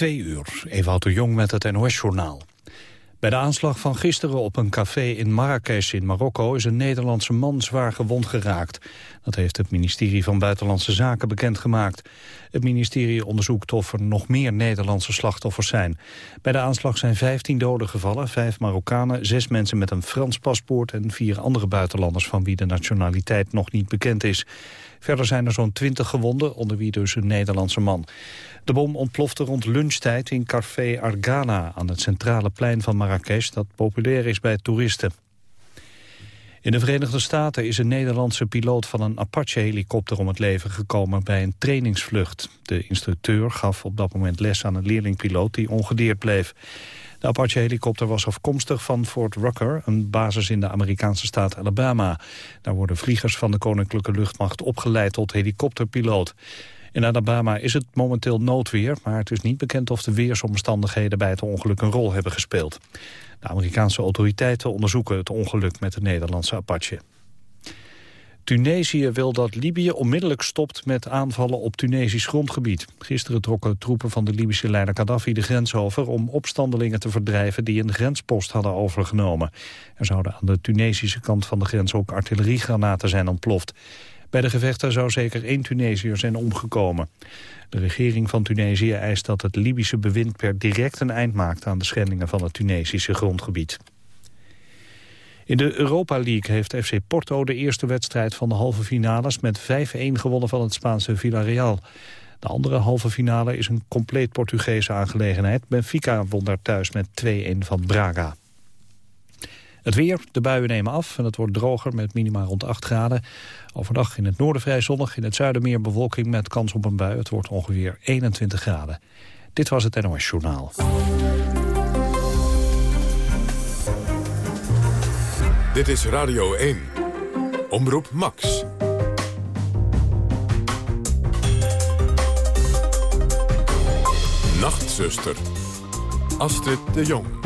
Twee uur, Ewout de Jong met het NOS-journaal. Bij de aanslag van gisteren op een café in Marrakesh in Marokko... is een Nederlandse man zwaar gewond geraakt. Dat heeft het ministerie van Buitenlandse Zaken bekendgemaakt. Het ministerie onderzoekt of er nog meer Nederlandse slachtoffers zijn. Bij de aanslag zijn 15 doden gevallen, vijf Marokkanen... zes mensen met een Frans paspoort en vier andere buitenlanders... van wie de nationaliteit nog niet bekend is. Verder zijn er zo'n 20 gewonden, onder wie dus een Nederlandse man. De bom ontplofte rond lunchtijd in Café Argana... aan het centrale plein van Marrakesh, dat populair is bij toeristen. In de Verenigde Staten is een Nederlandse piloot van een Apache-helikopter om het leven gekomen bij een trainingsvlucht. De instructeur gaf op dat moment les aan een leerlingpiloot die ongedeerd bleef. De Apache-helikopter was afkomstig van Fort Rucker, een basis in de Amerikaanse staat Alabama. Daar worden vliegers van de Koninklijke Luchtmacht opgeleid tot helikopterpiloot. In Alabama is het momenteel noodweer, maar het is niet bekend of de weersomstandigheden bij het ongeluk een rol hebben gespeeld. De Amerikaanse autoriteiten onderzoeken het ongeluk met de Nederlandse Apache. Tunesië wil dat Libië onmiddellijk stopt met aanvallen op Tunesisch grondgebied. Gisteren trokken troepen van de Libische leider Gaddafi de grens over... om opstandelingen te verdrijven die een grenspost hadden overgenomen. Er zouden aan de Tunesische kant van de grens ook artilleriegranaten zijn ontploft. Bij de gevechten zou zeker één Tunesiër zijn omgekomen. De regering van Tunesië eist dat het Libische bewind per direct een eind maakt aan de schendingen van het Tunesische grondgebied. In de Europa League heeft FC Porto de eerste wedstrijd van de halve finales met 5-1 gewonnen van het Spaanse Villarreal. De andere halve finale is een compleet Portugese aangelegenheid. Benfica won daar thuis met 2-1 van Braga. Het weer, de buien nemen af en het wordt droger met minima rond 8 graden. Overdag in het noorden vrij zonnig, in het zuiden meer bewolking met kans op een bui. Het wordt ongeveer 21 graden. Dit was het NOS Journaal. Dit is Radio 1. Omroep Max. Nachtzuster. Astrid de Jong.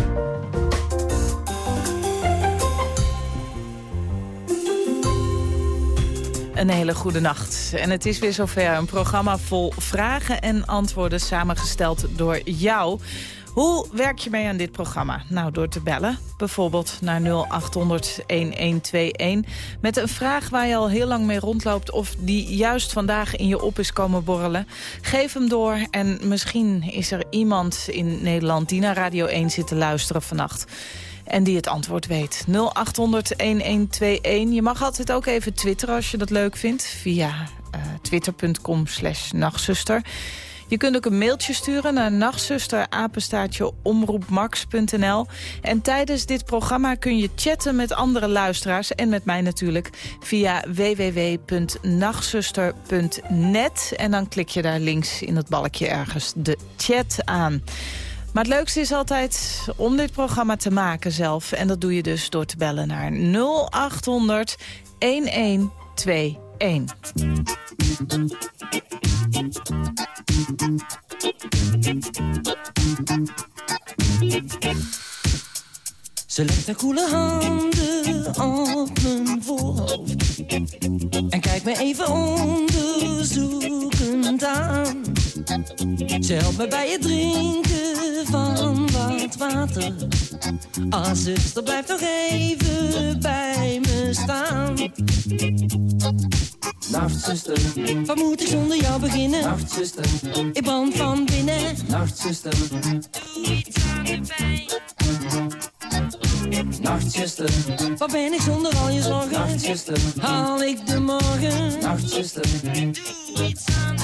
Een hele goede nacht. En het is weer zover. Een programma vol vragen en antwoorden samengesteld door jou. Hoe werk je mee aan dit programma? Nou, door te bellen. Bijvoorbeeld naar 0800-1121. Met een vraag waar je al heel lang mee rondloopt... of die juist vandaag in je op is komen borrelen. Geef hem door en misschien is er iemand in Nederland... die naar Radio 1 zit te luisteren vannacht en die het antwoord weet. 0800-1121. Je mag altijd ook even twitteren als je dat leuk vindt. Via uh, twitter.com slash nachtzuster. Je kunt ook een mailtje sturen naar nachtzusterapenstaatjeomroepmax.nl. En tijdens dit programma kun je chatten met andere luisteraars... en met mij natuurlijk via www.nachtzuster.net. En dan klik je daar links in het balkje ergens de chat aan. Maar het leukste is altijd om dit programma te maken zelf. En dat doe je dus door te bellen naar 0800 1121. Ze legt haar koele handen op mijn voorhoofd En kijkt me even onderzoekend aan Ze helpt me bij het drinken van wat water Ah, zuster, blijf nog even bij me staan Nacht, zuster. Wat moet ik zonder jou beginnen? Nacht, zuster. Ik brand van binnen. Nacht, zuster. Doe iets aan de pijn. Nachtzuster, Wat ben ik zonder al je zorgen? Nachtzuster, Haal ik de morgen? Nachtzuster, Doe iets aan de.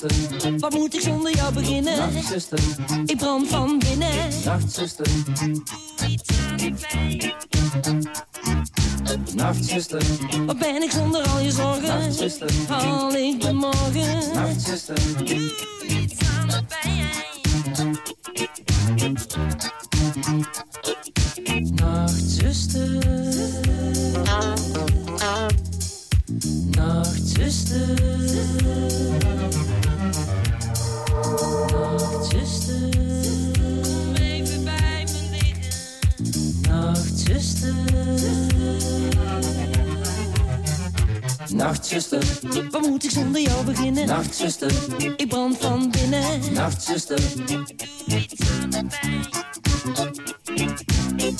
Nachtzuster, wat moet ik zonder jou beginnen? Nachtzuster, ik brand van binnen. Nachtzuster, Nachtzuster, wat ben ik zonder al je zorgen? Nachtzuster, haal ik de morgen? Nachtzuster, doe iets aan de pijn. Ik zonder jou beginnen? Nachtzuster, ik brand van binnen. Nachtzuster,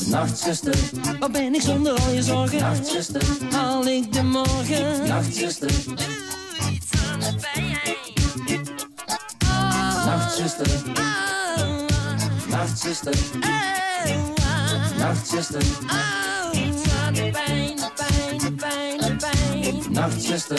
Nachtzuster, waar ben ik zonder al je zorgen? Nachtzuster, haal ik de morgen? Nachtzuster, doe iets aan de pijn. Nachtzuster, Nachtzuster, Nachtzuster, iets aan de pijn, de pijn, de pijn, de pijn. Nachtzuster,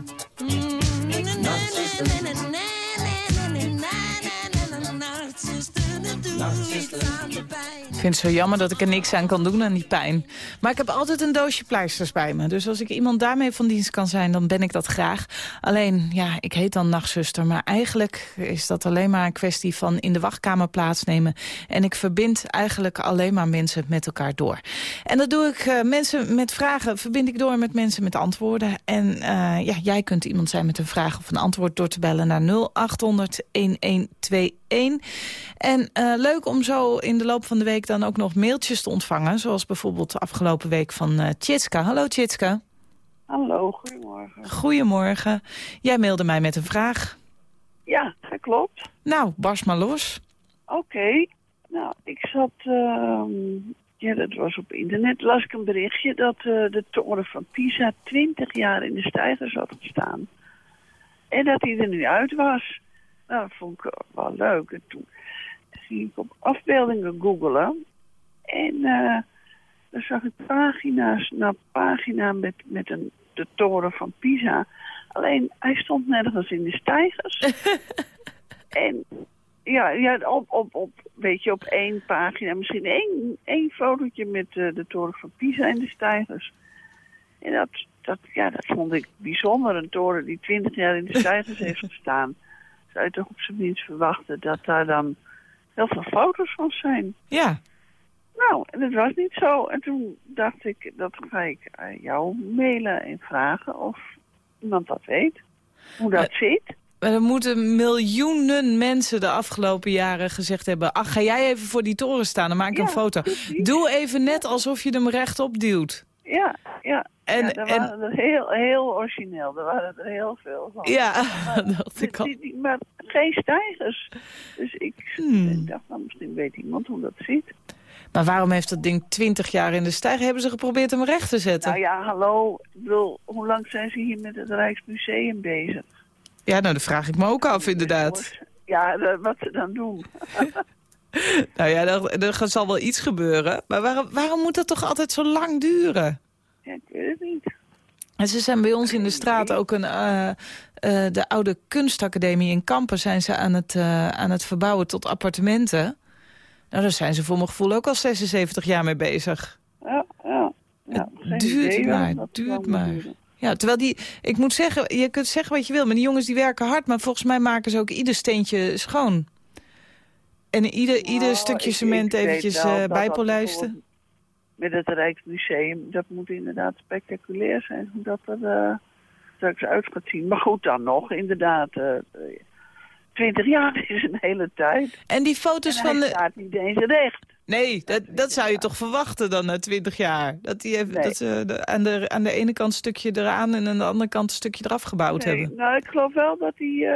vind het zo jammer dat ik er niks aan kan doen aan die pijn. Maar ik heb altijd een doosje pleisters bij me. Dus als ik iemand daarmee van dienst kan zijn, dan ben ik dat graag. Alleen, ja, ik heet dan nachtzuster. Maar eigenlijk is dat alleen maar een kwestie van in de wachtkamer plaatsnemen. En ik verbind eigenlijk alleen maar mensen met elkaar door. En dat doe ik, eh, mensen met vragen verbind ik door met mensen met antwoorden. En eh, ja, jij kunt iemand zijn met een vraag of een antwoord door te bellen naar 0800 1121. En eh, leuk om zo in de loop van de week dan ook nog mailtjes te ontvangen. Zoals bijvoorbeeld de afgelopen week van uh, Tjitska. Hallo Tjitska. Hallo, goedemorgen. Goedemorgen. Jij mailde mij met een vraag. Ja, dat klopt. Nou, barst maar los. Oké. Nou, ik zat... ehm, ja, dat was op internet. las ik een berichtje dat eh, de toren van Pisa 20 jaar in de stijgers had gestaan. En dat hij er nu uit was. Nou, dat vond ik wel leuk. En toen ging ik op afbeeldingen googelen. En eh dan zag ik pagina's na pagina met, met een, de toren van Pisa. Alleen, hij stond nergens in de stijgers. en ja, ja op, op, op, weet je, op één pagina, misschien één, één fotootje met eh, de toren van Pisa in de stijgers. En dat, dat, ja, dat vond ik bijzonder. Een toren die twintig jaar in de stijgers heeft gestaan. Zou je toch op zijn minst verwachten dat daar dan heel veel foto's van zijn. Ja, Nou, en dat was niet zo. En toen dacht ik, dat ga ik jou mailen en vragen of iemand dat weet. Hoe dat zit. maar er moeten miljoenen mensen de afgelopen jaren gezegd hebben... ach, ga jij even voor die toren staan, dan maak ik Ja, een foto. precies. Doe even net alsof je hem rechtop duwt. Ja, ja. En- ja, en- waren er heel, heel origineel. Er waren er heel veel van. Ja, dat dacht ik al. Die- die- maar geen stijgers. Dus ik Hmm. dacht, nou, misschien weet iemand hoe dat zit. Maar waarom heeft dat ding 20 jaar in de stijger? Hebben ze geprobeerd hem recht te zetten? Nou ja, hallo. Ik bedoel, hoe lang zijn ze hier met het Rijksmuseum bezig? Ja, nou, dat vraag ik me ook af, inderdaad. Ja, wat ze dan doen. Nou ja, er, er zal wel iets gebeuren. Maar waarom, waarom moet dat toch altijd zo lang duren? Ja, het niet. En ze zijn bij ons in de straat ook een... eh, eh, de oude kunstacademie in Kampen zijn ze aan het, eh, aan het verbouwen tot appartementen. Nou, daar zijn ze voor mijn gevoel ook al 76 jaar mee bezig. Ja, ja. ja geen duurt idee maar, duurt maar. duren. Ja, terwijl die, ik moet zeggen, je kunt zeggen wat je wil, maar die jongens die werken hard, maar volgens mij maken ze ook ieder steentje schoon. En ieder, ieder Nou, stukje ik- cement eventjes wel eh bijpolijsten. Met het Rijksmuseum, dat moet inderdaad spectaculair zijn hoe dat er eh, straks uit gaat zien. Maar goed dan nog, inderdaad. eh, Twintig jaar is een hele tijd. En die foto's en van de, staat niet eens recht. Nee, dat, dat zou je toch verwachten dan na twintig jaar? Dat, die even, Nee. dat ze de- aan, de, aan de ene kant een stukje eraan en aan de andere kant een stukje eraf gebouwd Nee, hebben. nou, ik geloof wel dat die...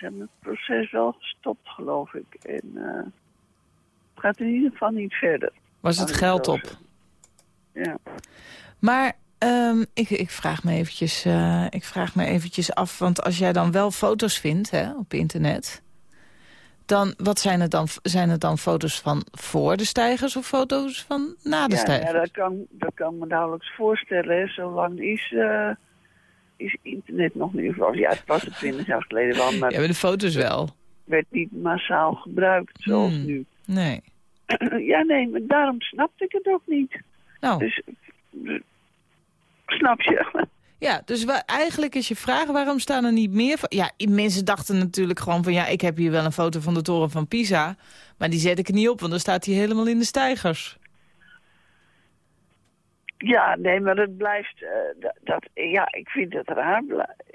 hebben het proces wel gestopt, geloof ik. En eh, het gaat in ieder geval niet verder. Was het geld op? Ja. Maar ehm, ik, ik, vraag me eventjes, eh, ik vraag me eventjes af, want als jij dan wel foto's vindt hè, op internet... dan wat zijn het dan? Zijn het dan foto's van voor de stijgers of foto's van na de Ja, stijgers? ja, dat, kan, dat kan me nauwelijks voorstellen. Hè. Zo lang is, is internet nog niet. Of ja, het was er twintig jaar geleden wel, maar Ja, maar de foto's wel. werd niet massaal gebruikt zoals Hmm. nu. Nee. ja, nee, maar daarom snapte ik het ook niet. Nou, Dus, snap je? ja, dus eigenlijk is je vraag, waarom staan er niet meer... fo- Ja, mensen dachten natuurlijk gewoon van... ja, ik heb hier wel een foto van de toren van Pisa... maar die zet ik er niet op, want dan staat hij helemaal in de stijgers. Ja, nee, maar het blijft... eh, dat, ja, ik vind het raar.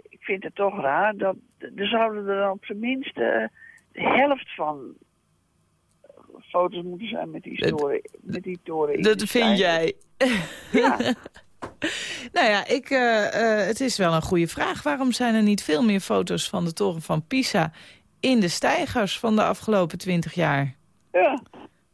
Ik vind het toch raar dat... Er zouden er dan op zijn minst eh, de helft van foto's moeten zijn met die, toren, met die toren. Dat vind jij. Ja, Nou ja, ik, eh, het is wel een goede vraag. Waarom zijn er niet veel meer foto's van de toren van Pisa... in de stijgers van de afgelopen twintig jaar? ja,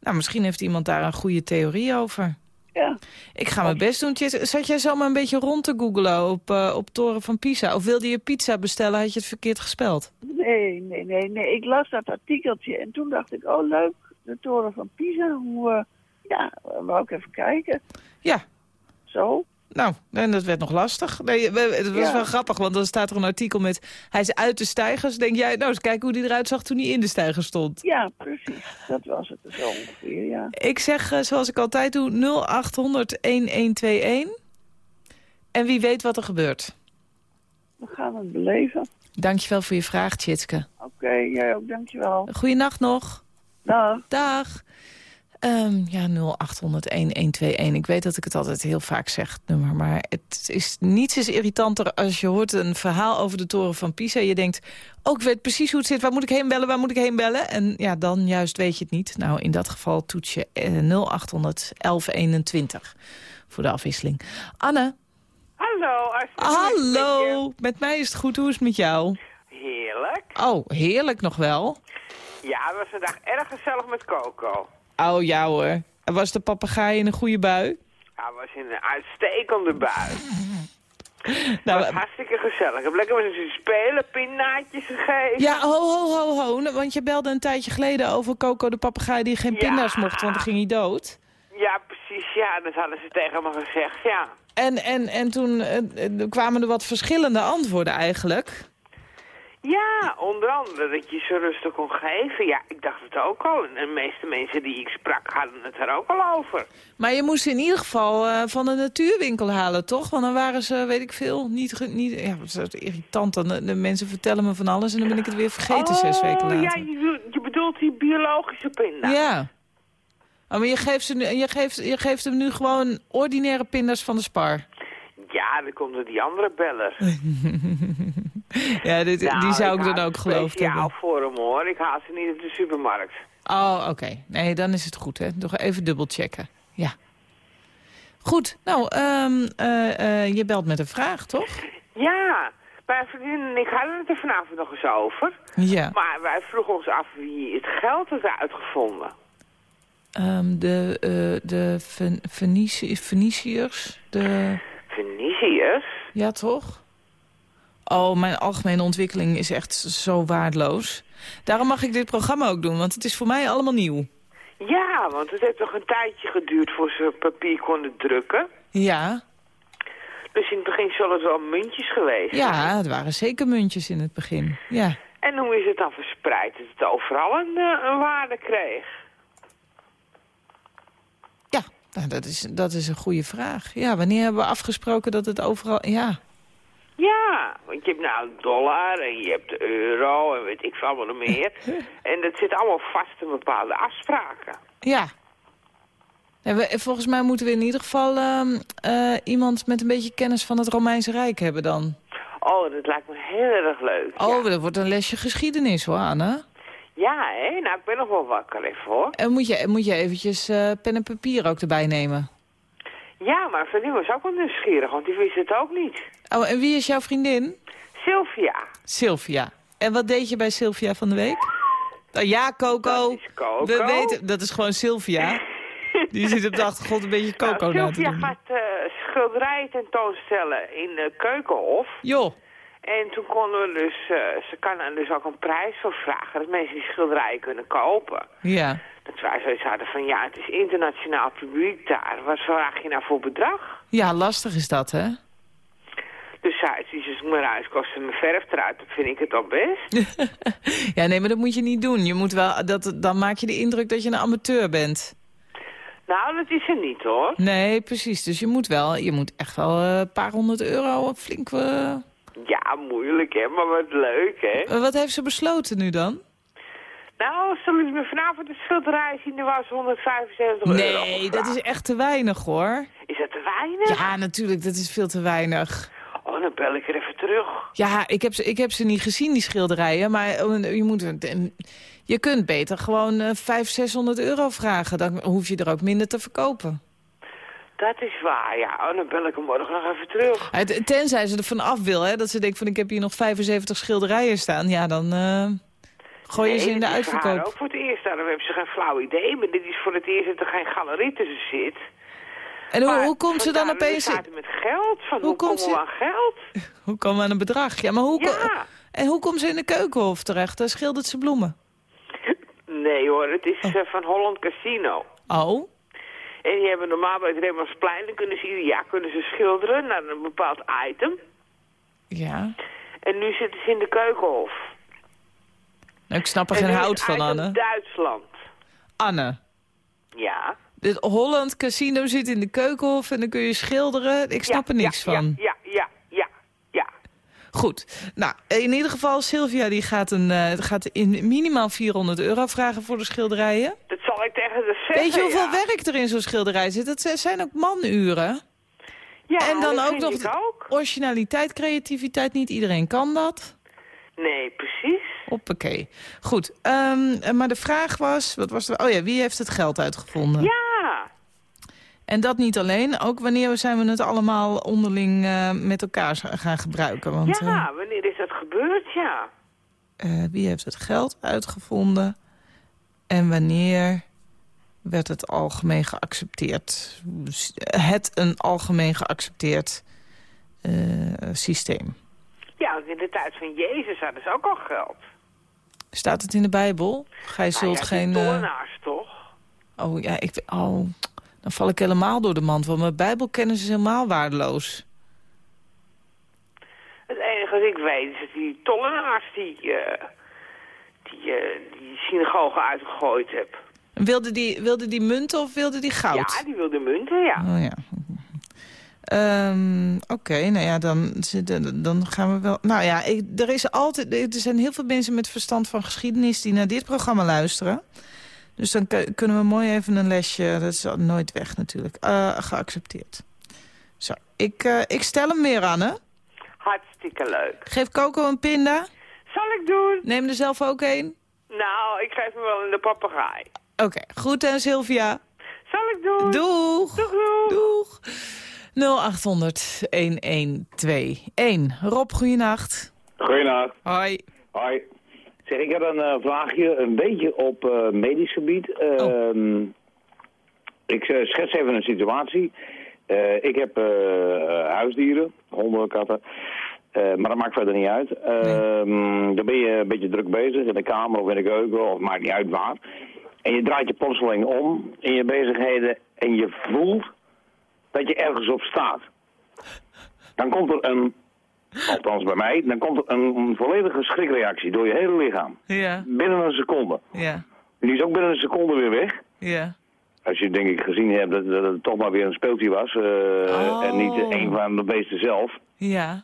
Nou, misschien heeft iemand daar een goede theorie over. Ja. Ik ga mijn best doen. Zat jij zomaar een beetje rond te googlen op, eh, op toren van Pisa? Of wilde je pizza bestellen, had je het verkeerd gespeld? Nee, nee, nee, nee. Ik las dat artikeltje en toen dacht ik, oh leuk, de toren van Pisa. Hoe, eh, ja, wou ik even kijken. Ja, Zo. Nou, en dat werd nog lastig. Nee, het was Ja. wel grappig, want dan staat er een artikel met... hij is uit de stijgers. Denk jij, nou eens kijken hoe die eruit zag toen hij in de stijgers stond. Ja, precies. Dat was het zo ongeveer, ja. Ik zeg, eh, zoals ik altijd doe, 0800-1121. En wie weet wat er gebeurt. We gaan het beleven. Dankjewel voor je vraag, Tjitske. Oké, jij ook, dankjewel. Goeienacht nog. Dag. Dag. Ehm, ja, 0800-1121. Ik weet dat ik het altijd heel vaak zeg, het nummer. Maar het is niets is irritanter als je hoort een verhaal over de toren van Pisa. Je denkt, oh, ik weet precies hoe het zit. Waar moet ik heen bellen? Waar moet ik heen bellen? En ja, dan juist weet je het niet. Nou, in dat geval toets je eh, 0800-1121 voor de afwisseling. Anne, Hallo, met hallo. Met mij is het goed. Hoe is het met jou? Heerlijk. Oh, heerlijk nog wel. Ja, het was vandaag erg gezellig met Coco. Oh, ja hoor. En Was de papegaai in een goede bui? Hij was in een uitstekende bui. Nou, was hartstikke gezellig. Ik heb lekker met ze spelen, pinnaatjes gegeven. Ja, ho, ho, ho, ho. Nou, Want je belde een tijdje geleden over Coco de papegaai die geen Ja. pinda's mocht, want dan ging hij dood. Ja, precies. Ja, dat hadden ze tegen me gezegd, ja. En, en, en toen eh, eh, kwamen er wat verschillende antwoorden eigenlijk. Ja, onder andere dat je ze rustig kon geven. Ja, ik dacht het ook al. En de meeste mensen die ik sprak hadden het er ook al over. Maar je moest ze in ieder geval eh, van de natuurwinkel halen, toch? Want dan waren ze, weet ik veel, niet... niet ja, dat is irritant. Dan, de, de mensen vertellen me van alles en dan ben ik het weer vergeten zes weken Oh, later. ja, je, bedoelt- je bedoelt die biologische pinda. Ja. Oh, maar je geeft, ze nu, je, geeft, je geeft hem nu gewoon ordinaire pinda's van de spar. Ja, dan komt er die andere beller. Ja, dit, die Nou, zou ik dan ook geloofd hebben. voor hem hoor. Ik haal ze niet op de supermarkt. Oh, oké. Nee, dan is het goed, hè. Nog even dubbel checken. Ja. Goed. Nou, ehm, eh, eh, je belt met een vraag, toch? Ja, mijn vriendin en ik hadden het er vanavond nog eens over. Ja. Maar wij vroegen ons af wie het geld had uitgevonden. Ehm, de eh de Ven Venetië- Venetiërs, de... Venetiërs? Ja, toch? Oh, mijn algemene ontwikkeling is echt zo waardeloos. Daarom mag ik dit programma ook doen, want het is voor mij allemaal nieuw. Ja, want het heeft toch een tijdje geduurd voor ze papier konden drukken. Ja, Dus in het begin zullen het wel muntjes geweest zijn. ja, het waren zeker muntjes in het begin. Ja. En hoe is het dan verspreid dat het overal een, eh, een waarde kreeg? Ja, nou, dat, is, dat is een goede vraag. Ja, wanneer hebben we afgesproken dat het overal... Ja, Ja, want je hebt nou dollar en je hebt de euro en weet ik veel wat meer. en dat zit allemaal vast in bepaalde afspraken. ja. En we, volgens mij moeten we in ieder geval ehm, eh, iemand met een beetje kennis van het Romeinse Rijk hebben dan. Oh, dat lijkt me heel erg leuk. Oh, ja. dat wordt een lesje geschiedenis hoor, Anne. Ja, hè? Nou, ik ben nog wel wakker even, hoor. En moet je, moet je eventjes eh, pen en papier ook erbij nemen? Ja, maar vriendin was ook wel nieuwsgierig, want die wist het ook niet. Oh, en wie is jouw vriendin? Sylvia. Sylvia. En wat deed je bij Sylvia van de week? Oh, ja, Coco. Dat is Coco. We weten, dat is gewoon Sylvia. Die zit op de achtergrond een beetje Coco nou, na te Sylvia doen. gaat eh, schilderijen tentoonstellen in de keukenhof. Joh, En toen konden we dus, eh, ze kan er dus ook een prijs voor vragen, dat mensen die schilderijen kunnen kopen. ja. Dat wij zoiets hadden van, ja, het is internationaal publiek daar. Wat vraag je nou voor bedrag? Ja, lastig is dat, hè? Dus zei ze, dus mijn huis kostte mijn verf eruit, dat vind ik het al best. Ja, nee, maar dat moet je niet doen. Je moet wel, dat, dan maak je de indruk dat je een amateur bent. nou, dat is er niet hoor. Nee, precies. Dus je moet wel, je moet echt wel eh, een paar honderd euro flink... eh, Ja, moeilijk hè, maar wat leuk hè. Wat heeft ze besloten nu dan? Nou, zullen we me vanavond de schilderij zien, er was 175 euro. Nee, dat is echt te weinig, hoor. Is dat te weinig? Ja, natuurlijk, dat is veel te weinig. Oh, dan bel ik er even terug. Ja, ik heb ze, ik heb ze niet gezien, die schilderijen. Maar eh, je, moet, je kunt beter gewoon eh 500, 600 euro vragen. Dan hoef je er ook minder te verkopen. Dat is waar, ja. Oh, dan bel ik hem morgen nog even terug. Eh, Tenzij ze er vanaf wil, hè. Dat ze denkt van, ik heb hier nog 75 schilderijen staan. Ja, dan eh, gooi je Nee, ze in de is voor haar uitverkoop. ook voor het eerst. Daarom hebben ze geen flauw idee. Maar dit is voor het eerst dat er geen galerie tussen zit. En hoe, hoe komt ze dan opeens... Zaten met geld. Van, Hoe hoe, komt komen ze- we aan geld? Hoe komen we aan een bedrag? Ja, maar hoe... Ja. En hoe komt ze in de keukenhof terecht? Daar schildert ze bloemen. Nee hoor, het is eh, van Holland Casino. Oh, En die hebben normaal bij het Remmersplein, dan kunnen ze ieder jaar kunnen ze schilderen naar een bepaald item. ja. En nu zitten ze in de keukenhof. Nou, ik snap er en geen hout van, Anne. Duitsland. Anne, Ja. dit Holland Casino zit in de keukenhof en dan kun je schilderen. Ik snap ja, er niks ja, van. Ja, ja, ja, ja. Goed. Nou, in ieder geval, Sylvia die gaat, een, eh, gaat in minimaal 400 euro vragen voor de schilderijen. Dat zal ik tegen de zeggen, Weet je hoeveel ja. werk er in zo'n schilderij zit? Dat zijn ook manuren. Ja, en dan ook nog ook. originaliteit, creativiteit. Niet iedereen kan dat. Nee, precies. Hoppakee. Goed. ehm, maar de vraag was, wat was er? Oh ja, wie heeft het geld uitgevonden? Ja. En dat niet alleen. Ook wanneer zijn we het allemaal onderling eh, met elkaar gaan gebruiken. Want, ja, wanneer is dat gebeurd? Ja. eh, eh, wie heeft het geld uitgevonden? En wanneer werd het algemeen geaccepteerd? Het een algemeen geaccepteerd eh, systeem. Ja, in de tijd van Jezus hadden ze ook al geld. Staat het in de Bijbel? Gij Nou zult ja, geen... Eh, tollenaars, toch? oh ja, ik... Oh, dan val ik helemaal door de mand. Want mijn Bijbelkennis is helemaal waardeloos. Het enige wat ik weet is dat die tollenaars die, eh, die, eh, die synagoge uitgegooid hebben. Wilde die, wilde die munten of wilde die goud? Ja, die wilde munten, ja. Oh ja. Ehm, Oké, nou ja, dan, dan gaan we wel... Nou ja, ik, er, is altijd, er zijn heel veel mensen met verstand van geschiedenis... die naar dit programma luisteren. Dus dan ku- kunnen we mooi even een lesje... Dat is nooit weg natuurlijk. eh, geaccepteerd. Zo, ik, eh, ik stel hem weer aan, hè? Hartstikke leuk. Geef Coco een pinda. Zal ik doen? Neem er zelf ook een. Nou, ik geef hem wel in de papegaai. Oké, goed en Sylvia. Zal ik doen? Doeg. Doeg, doeg. Doeg. 0800-1121. Rob, goeienacht. Goeienacht. Hoi. Hoi. Zeg, ik heb een eh, vraagje, een beetje op eh, medisch gebied. Ehm, Ik eh, schets even een situatie. Ik heb huisdieren, honden, katten. Maar dat maakt verder niet uit. Ehm, Dan ben je een beetje druk bezig in de kamer of in de keuken, of maakt niet uit waar. En je draait je plotseling om in je bezigheden en je voelt dat je ergens op staat. Dan komt er een, althans bij mij, dan komt er een, een volledige schrikreactie door je hele lichaam. Ja, Binnen een seconde. ja, Die is ook binnen een seconde weer weg. ja. Als je denk ik gezien hebt dat, dat het toch maar weer een speeltje was. eh, Oh. En niet een van de beesten zelf. Ja.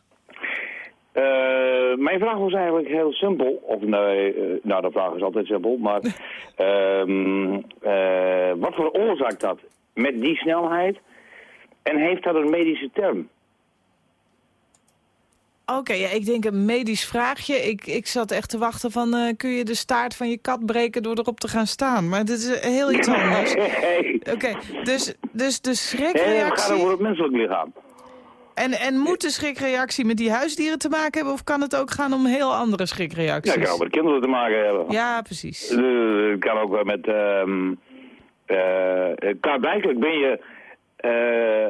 Eh, mijn vraag was eigenlijk heel simpel. Of nee, eh, nou de vraag is altijd simpel. Maar ehm, eh, wat voor oorzaak dat met die snelheid? En heeft dat een medische term? Oké, ja, ik denk een medisch vraagje. Ik, ik zat echt te wachten van, eh, kun je de staart van je kat breken door erop te gaan staan? Maar dit is heel iets anders. Oké, dus, dus de Nee, het gaat schrikreactie... over het menselijk lichaam. En, en moet de schrikreactie met die huisdieren te maken hebben... of kan het ook gaan om heel andere Ja, schrikreacties? het kan ook met kinderen te maken hebben. Ja, precies. Eh, Het kan ook wel met... ehm eh, klaarblijkelijk ben je... eh,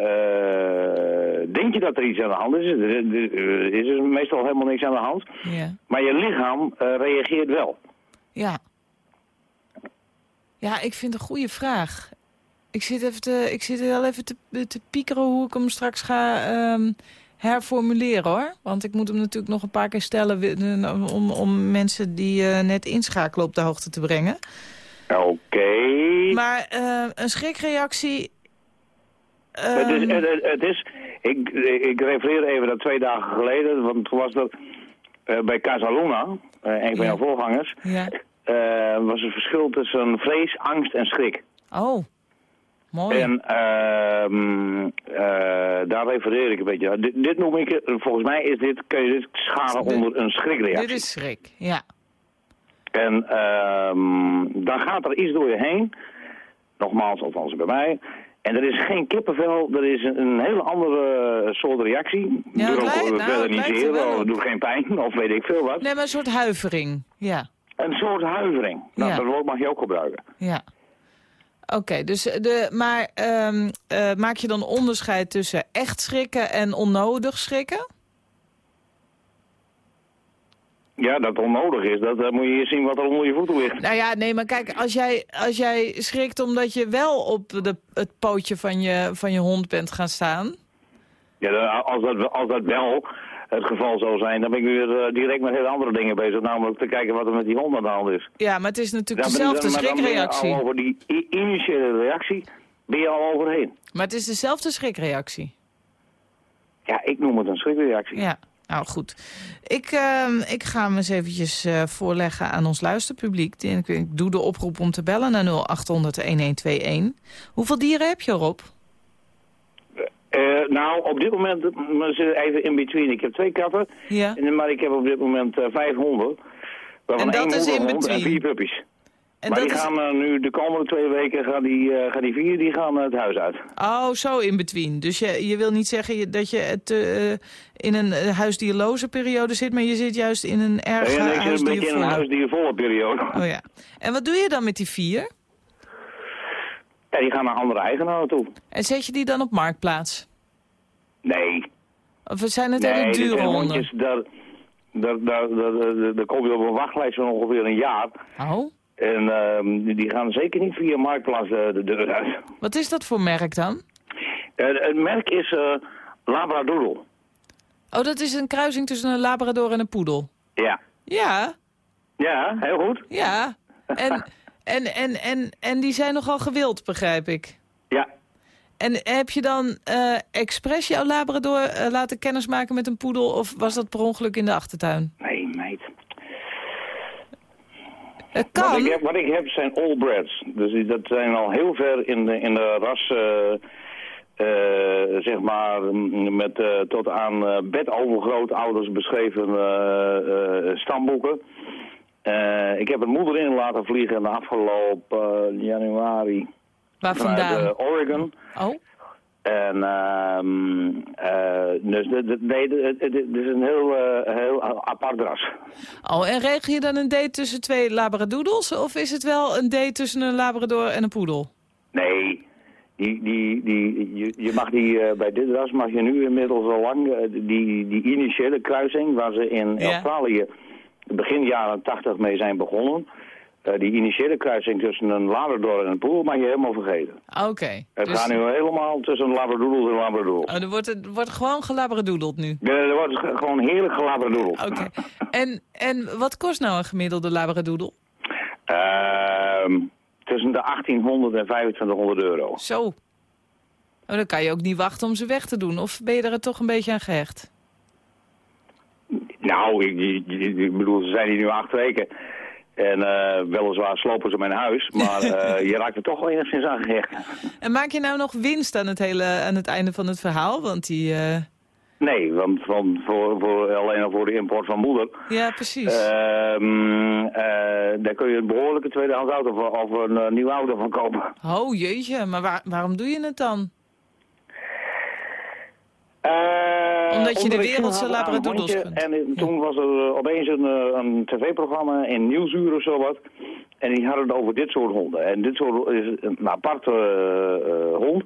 eh, denk je dat er iets aan de hand is? Er, is er meestal helemaal niks aan de hand. Ja. Maar je lichaam eh, reageert wel. Ja. Ja, ik vind het een goede vraag. Ik zit, even te, ik zit wel even te, te piekeren hoe ik hem straks ga ehm, herformuleren, hoor. Want ik moet hem natuurlijk nog een paar keer stellen... eh, om, om mensen die net inschakelen op de hoogte te brengen. Oké. Maar een schrikreactie... Het is, ehm, het, het is, ik, ik refereer even naar twee dagen geleden, want toen was er eh, bij Casaluna, eh, een van jouw voorgangers, ja. eh, was een verschil tussen vrees, angst en schrik. Oh, mooi. En ehm, eh, daar refereer ik een beetje aan. Dit, dit noem ik, volgens mij is dit, kun je dit scharen onder een schrikreactie. Dit is schrik, ja. En ehm, dan gaat er iets door je heen. Nogmaals, althans bij mij. En er is geen kippenvel, er is een, een hele andere soort reactie. Ja, Doet ook nou, verder het niet er zeer, of doet geen pijn, of weet ik veel wat. Nee, maar een soort huivering, ja. Een soort huivering. Nou, Ja. dat woord mag je ook gebruiken. Ja. Oké, dus de, maar ehm, eh, maak je dan onderscheid tussen echt schrikken en onnodig schrikken? Ja, dat onnodig is, dat moet je eerst zien wat er onder je voeten ligt. Nou ja, nee, maar kijk, als jij, als jij schrikt omdat je wel op de, het pootje van je, van je hond bent gaan staan... Ja, als dat, als dat wel het geval zou zijn, dan ben ik weer eh, direct met hele andere dingen bezig. Namelijk te kijken wat er met die hond aan de hand is. Ja, maar het is natuurlijk Dan dezelfde dan- schrikreactie. al over die initiële reactie ben je al overheen. Maar het is dezelfde schrikreactie. Ja, ik noem het een schrikreactie. Ja, nou goed. Ik, ehm, ik ga hem eens eventjes eh, voorleggen aan ons luisterpubliek. Ik, ik doe de oproep om te bellen naar 0800-1121. Hoeveel dieren heb je erop? Eh, nou, op dit moment, zitten even in between. Ik heb twee katten, Ja. maar ik heb op dit moment eh, vijf honden. Waarvan En dat één is in moederhond en between? vier puppies. En maar dat die is... gaan eh, nu de komende twee weken, gaan die, eh, gaan die vier, die gaan het huis uit. Oh, zo in between. Dus je, je wil niet zeggen dat je het, eh, in een eh, huisdierloze periode zit, maar je zit juist in een erg ik zit een beetje in een huisdiervolle. periode. Oh ja. En wat doe je dan met die vier? Ja, die gaan naar andere eigenaren toe. En zet je die dan op marktplaats? Nee, Of zijn het nee, hele dure honden? daar, daar, daar, daar- daar kom je op een wachtlijst van ongeveer een jaar. Oh, En ehm, die- gaan zeker niet via Marktplaats eh, de deur uit. wat is dat voor merk dan? Eh, het merk is eh Labradoodle. Oh, dat is een kruising tussen een labrador en een poedel. Ja. Ja, Ja, heel goed. ja. En, en, en, en, en die zijn nogal gewild, begrijp ik. Ja. En heb je dan expres jouw labrador laten kennismaken met een poedel... of was dat per ongeluk in de achtertuin? Nee, Het Wat kan. ik, heb, wat ik heb zijn allbreds. Dus die- dat zijn al heel ver in de, in de ras, eh, eh, zeg maar, met eh, tot aan eh bedovergrootouders beschreven stamboeken. Ik heb een moeder in laten vliegen de afgelopen januari Waar vanuit vandaan? Oregon. Oh, En ehm eh, dus nee, het is een heel, eh, heel apart ras. oh, en regel je dan een date tussen twee labradoodles... of is het wel een date tussen een labrador en een poedel? Nee, die, die, die, je, je mag die, eh, bij dit ras mag je nu inmiddels al lang, die, die initiële kruising waar ze in Ja. Australië begin jaren 80 mee zijn begonnen, die initiële kruising tussen een labrador en een poedel mag je helemaal vergeten. Oké. Het dus- gaat nu helemaal tussen labradoodles en labradoodles. Oh, er wordt, het wordt gewoon gelabradoodeld nu. Ja, Er wordt ge- gewoon heerlijk gelabradoodeld. Oké. En, en wat kost nou een gemiddelde labradoodle? Ehm, tussen de 1800 en 2500 euro. Zo. Oh, dan kan je ook niet wachten om ze weg te doen. Of ben je er toch een beetje aan gehecht? Nou, ik, ik- ik- ik bedoel, ze zijn hier nu acht weken. En eh, weliswaar slopen ze mijn huis, maar eh, je raakt er toch wel enigszins aan gehecht. En maak je nou nog winst aan het, hele, aan het einde van het verhaal? Want die, eh, Nee, want van, voor, voor, alleen al voor de import van moeder. Ja, precies. Ehm eh, daar kun je een behoorlijke tweedehands auto voor, of een nieuwe auto van kopen. Oh jeetje, maar waar- waarom doe je het dan? Eh, Omdat je de wereldse labradoodles kunt. En toen was er eh, opeens een, eh, een tv-programma in Nieuwsuur of zo wat. En die hadden het over dit soort honden. En dit soort is een aparte hond.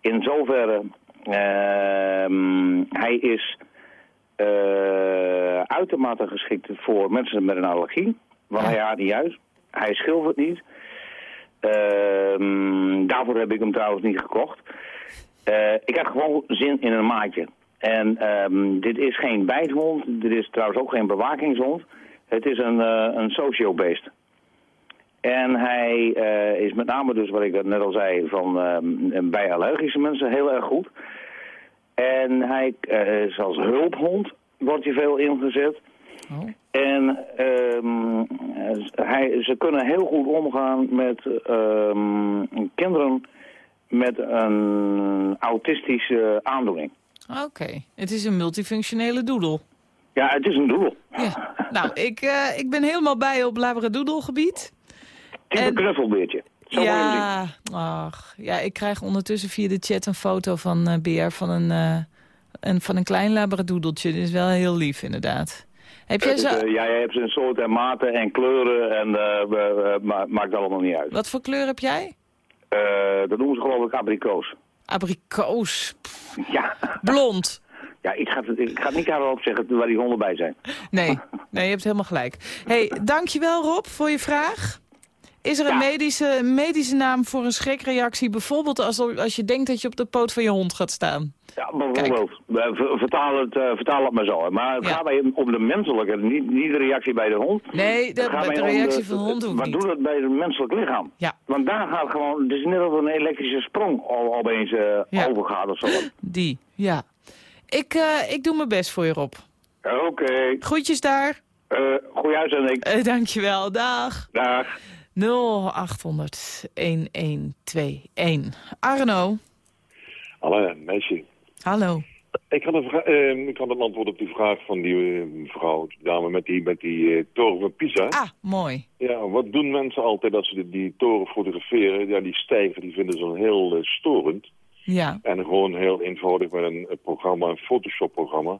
In zoverre, ehm, hij is uitermate geschikt voor mensen met een allergie. Want hij haat niet uit. Hij schilfert niet. Ehm, daarvoor heb ik hem trouwens niet gekocht. Eh, ik had gewoon zin in een maatje. En ehm, dit is geen bijthond, dit is trouwens ook geen bewakingshond. Het is een, eh een sociobeest. En hij eh, is met name dus, wat ik net al zei, van, ehm, bij allergische mensen heel erg goed. En hij is als hulphond, wordt hij veel ingezet. Oh. En ehm, hij, ze kunnen heel goed omgaan met kinderen met een autistische aandoening. Oké, het is een multifunctionele doedel. Ja, het is een doel. Ja. Nou, ik, eh, ik ben helemaal bij op labradoodle-gebied. Het is En- een knuffelbeertje. Zo. Ja, ach, ja, ik krijg ondertussen via de chat een foto van eh Beer van een, eh, een, van een klein labradoedeltje. Dat is wel heel lief, inderdaad. Heb jij zo... ja, je hebt zijn soorten en maten en kleuren en maakt allemaal niet uit. Wat voor kleur heb jij? Eh, dat noemen ze geloof ik abrikoos. Abrikoos. Ja, Blond. ja ik, ga het, ik ga het niet hardop zeggen waar die honden bij zijn. Nee, nee, je hebt helemaal gelijk. hey, dankjewel Rob voor je vraag. Is er een Ja. medische, medische naam voor een schrikreactie? Bijvoorbeeld als, als je denkt dat je op de poot van je hond gaat staan. Ja, bijvoorbeeld. Ver- vertaal, het, eh, vertaal het maar zo. Maar het Ja. gaat om de menselijke, niet, niet de reactie bij de hond. Nee, gaat de reactie van de hond hoeft Wat niet. doet het bij het menselijk lichaam? Ja, Want daar gaat gewoon, het is net als een elektrische sprong al opeens eh, Ja. overgaat of zo. die, ja. Ik, eh, ik doe mijn best voor je Rob. Oké, Groetjes daar. eh goeie uitzending. Eh, dankjewel, dag. Dag. 0800 1121. Arno, Hallo, meisje. hallo. Ik had, een eh, ik had een antwoord op die vraag van die eh, mevrouw, die dame met die, met die eh, toren van Pisa. Ah, mooi. Ja, wat doen mensen altijd als ze die, die toren fotograferen? Ja, die stijger, die vinden ze dan heel eh, storend. Ja, En gewoon heel eenvoudig met een, een programma, een Photoshop-programma,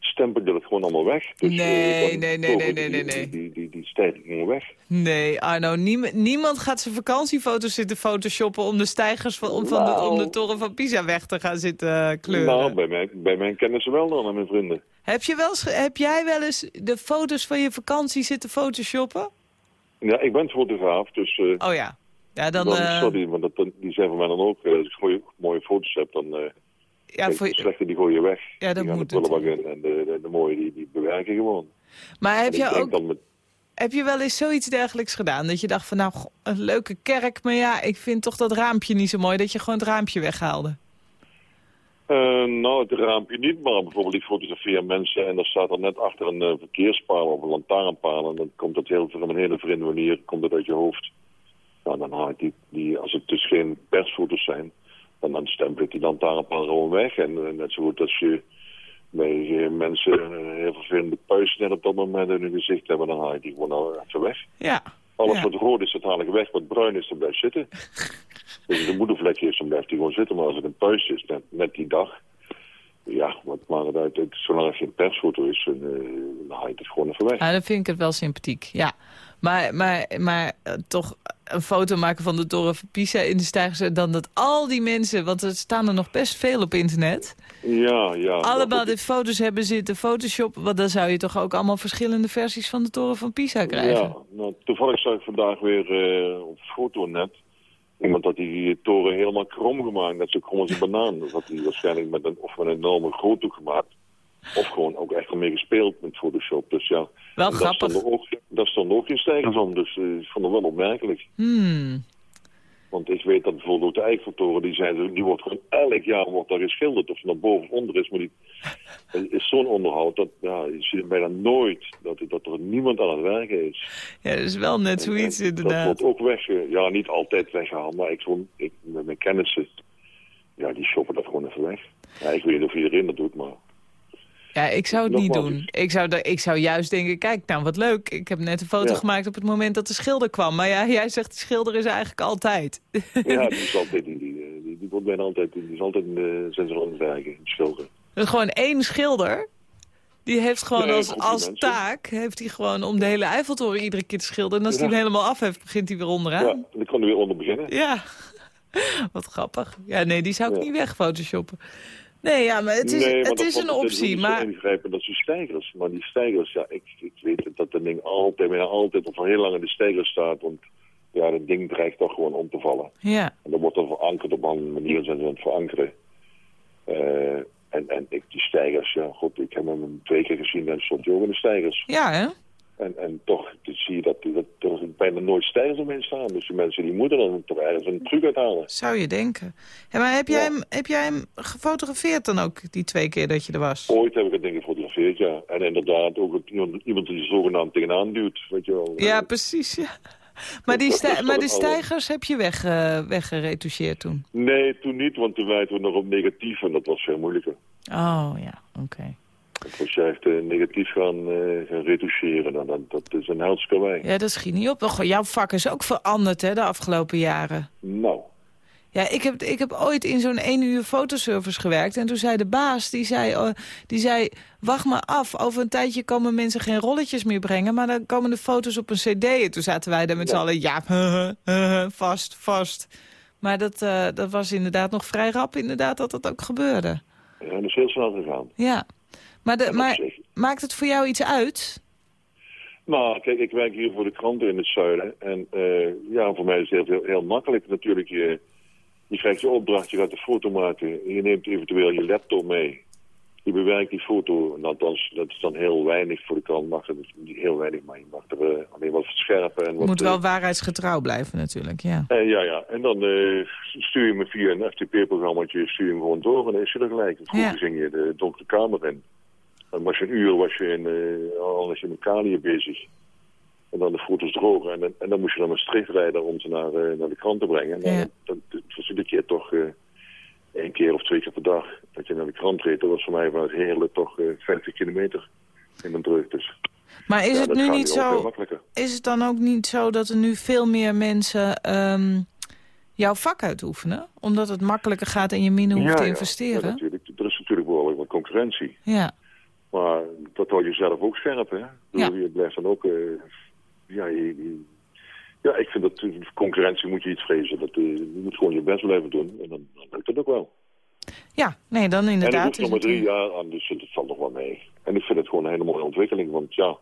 stempel je het gewoon allemaal weg. Dus, eh, Nee, nee, nee, nee, nee, die- nee, nee. Die, die, die, gewoon weg. nee Arno, niem- niemand gaat zijn vakantiefoto's zitten photoshoppen... om de stijgers van, om, van de, om de toren van Pisa weg te gaan zitten kleuren. Nou, bij mij, bij mijn kennissen wel dan, en mijn vrienden. Heb, je wel eens, heb jij wel eens de foto's van je vakantie zitten photoshoppen? Ja, ik ben fotograaf, dus... eh, Oh ja. Ja, dan... Dan, eh, sorry, want dat, die zijn voor mij dan ook, eh, als ik goeie, mooie foto's heb, dan eh ja, kijk, voor, de slechte die gooi je weg. Ja, dat die moet in en de, de, de mooie die, die bewerken gewoon. maar heb je, ook, met, heb je wel eens zoiets dergelijks gedaan? Dat je dacht van, nou, een leuke kerk... maar ja, ik vind toch dat raampje niet zo mooi... dat je gewoon het raampje weghaalde. eh, nou, het raampje niet, maar bijvoorbeeld ik fotografeer mensen en dan staat er net achter een eh, verkeerspaal of een lantaarnpaal en dan komt dat heel van een hele vreemde manier, komt het uit je hoofd. Nou, dan haal ik die, die, als het dus geen persfoto's zijn, dan, dan stempel ik die lantaarnpaal gewoon weg. En eh, net zo goed als je bij eh, mensen een heel vervelende puis net op dat moment in hun gezicht hebben, dan haal ik die gewoon al even weg. Ja. Alles Ja. wat rood is, dat haal ik weg. Wat bruin is, dat blijft zitten. Dus als een moedervlekje is, dan blijft die gewoon zitten. Maar als het een puis is, net, net die dag... Ja, wat maakt het uit? Het- Zolang er geen persfoto is, dan, eh, dan haal je het gewoon even weg. Ja, dan vind ik het wel sympathiek, ja. Maar, maar, maar eh, toch een foto maken van de toren van Pisa in de stijgers... dan dat al die mensen, want er staan er nog best veel op internet... Ja, ja. allemaal de foto's hebben zitten photoshoppen... want dan zou je toch ook allemaal verschillende versies van de toren van Pisa krijgen? Ja, nou, toevallig zag ik vandaag weer eh, op foto net... Iemand had die toren helemaal krom gemaakt, net zo krom als een banaan. Dat had hij waarschijnlijk met een, of met een enorme groothoek gemaakt. Of gewoon ook echt ermee gespeeld met Photoshop. Dus ja, Wel En Daar grappig. stond, ook, daar stond ook geen stijger van, dus eh, ik vond het wel opmerkelijk. Hmm. Want ik weet dat bijvoorbeeld de Eiffeltoren, die, zijn, die wordt gewoon elk jaar wordt daar geschilderd. Of het nou boven of onder is, maar die het is zo'n onderhoud dat ja, je ziet bijna nooit dat, dat er niemand aan het werken is. Ja, dat is wel net zoiets En inderdaad. Dat wordt ook weg, ja niet altijd weggehaald, maar ik, ik met mijn kennissen, ja die shoppen dat gewoon even weg. Ja, ik weet niet of iedereen dat doet, maar Ja, ik zou het niet doen. Ik zou, ik zou juist denken, kijk, nou wat leuk. Ik heb net een foto Ja. gemaakt op het moment dat de schilder kwam. Maar ja, jij zegt, de schilder is eigenlijk altijd. Ja, die is altijd die, eh, die, die wordt bijna altijd, die is altijd in de Zenseland werken, in schilderen. Er is gewoon één schilder. Die heeft gewoon als, als taak, heeft hij gewoon om de hele Eiffeltoren iedere keer te schilderen. En als hij Ja. hem helemaal af heeft, begint hij weer Ja, onderaan. en dan kan er weer onder beginnen. Ja. Wat grappig. Ja, nee, die zou ik Ja. niet wegphotoshoppen. Nee, ja, maar het is, Nee, maar het is een optie. Maar ingrijpen, dat zijn stijgers. Maar die stijgers, ja, ik, ik weet dat dat ding altijd, bijna altijd of al heel lang in de stijgers staat. Want ja, dat ding dreigt toch gewoon om te vallen. ja, En dan wordt er verankerd op een manier zijn ze aan het verankeren. Eh, en, en ik, die stijgers, ja, god, ik heb hem twee keer gezien en stond hij ook in de stijgers. ja hè? En, en toch zie je dat, dat, dat er bijna nooit stijgers omheen staan. Dus die mensen die moeten dan toch ergens een truc uithalen. Zou je denken. Ja, maar heb jij, Ja. hem, heb jij hem gefotografeerd dan ook, die twee keer dat je er was? Ooit heb ik het ding gefotografeerd, ja. En inderdaad ook iemand, iemand die zogenaamd tegenaan duwt, weet je wel. Ja, precies, ja. Maar die, maar die stijgers heb je weg, eh, weggeretoucheerd toen? Nee, toen niet, want toen wijten we nog op negatief en dat was veel moeilijker. Oh, ja, oké. Als jij echt eh, negatief gaan, eh, gaan retoucheren, dan, dan, dat is een heldskarwei. Ja, dat schiet niet op. Goh, jouw vak is ook veranderd, hè, de afgelopen jaren. Nou, Ja, ik heb, ik heb ooit in zo'n één uur fotoservice gewerkt. En toen zei de baas, die zei, oh, die zei... wacht maar af, over een tijdje komen mensen geen rolletjes meer brengen... maar dan komen de foto's op een cd. En toen zaten wij daar met z'n Ja. allen... ja, vast, vast. Maar dat, eh, dat was inderdaad nog vrij rap, inderdaad, dat dat ook gebeurde. ja, dat is heel snel gegaan. Ja. Maar, de, maar zich- maakt het voor jou iets uit? Nou, kijk, ik werk hier voor de kranten in het zuiden. En eh, ja, voor mij is het heel, heel, makkelijk natuurlijk. Je, je krijgt je opdracht, je gaat een foto maken. Je neemt eventueel je laptop mee. Je bewerkt die foto. En althans, dat is dan heel weinig voor de krant. Mag het niet heel weinig, maar je mag er eh, alleen wat verscherpen. En wat, Moet eh, wel waarheidsgetrouw blijven natuurlijk, ja. En ja, ja. En dan eh, stuur je me via een FTP-programmaatje, stuur je hem gewoon door en dan is je er gelijk. Vroeger Ja. ging je de donkere kamer in. Dan was je een uur was je in, eh al je met Kalië bezig. En dan de foto's drogen. En, dan- en dan moest je naar Maastricht rijden om ze naar, eh, naar de krant te brengen. En dan, Ja. dat, keer toch eh één keer of twee keer per dag dat je naar de krant reed. Dat was voor mij vanuit Heerlen toch eh 50 kilometer in mijn terug. Dus Maar is ja, het nu niet zo... Is het dan ook niet zo dat er nu veel meer mensen ehm, jouw vak uitoefenen? Omdat het makkelijker gaat en je minder hoeft te Ja, investeren? natuurlijk. Er is natuurlijk behoorlijk wat concurrentie. Ja, Maar dat hou je zelf ook scherp, hè? Ja. Je blijft dan ook... eh, ja, je, je- ja, ik vind dat concurrentie moet je iets vrezen. Dat, eh, je moet gewoon je best blijven doen. En dan, dan lukt het ook wel. ja nee, dan en ik inderdaad. hoef nog is maar drie jaar aan, dus het valt nog wel mee. En ik vind het gewoon een hele mooie ontwikkeling. Want ja,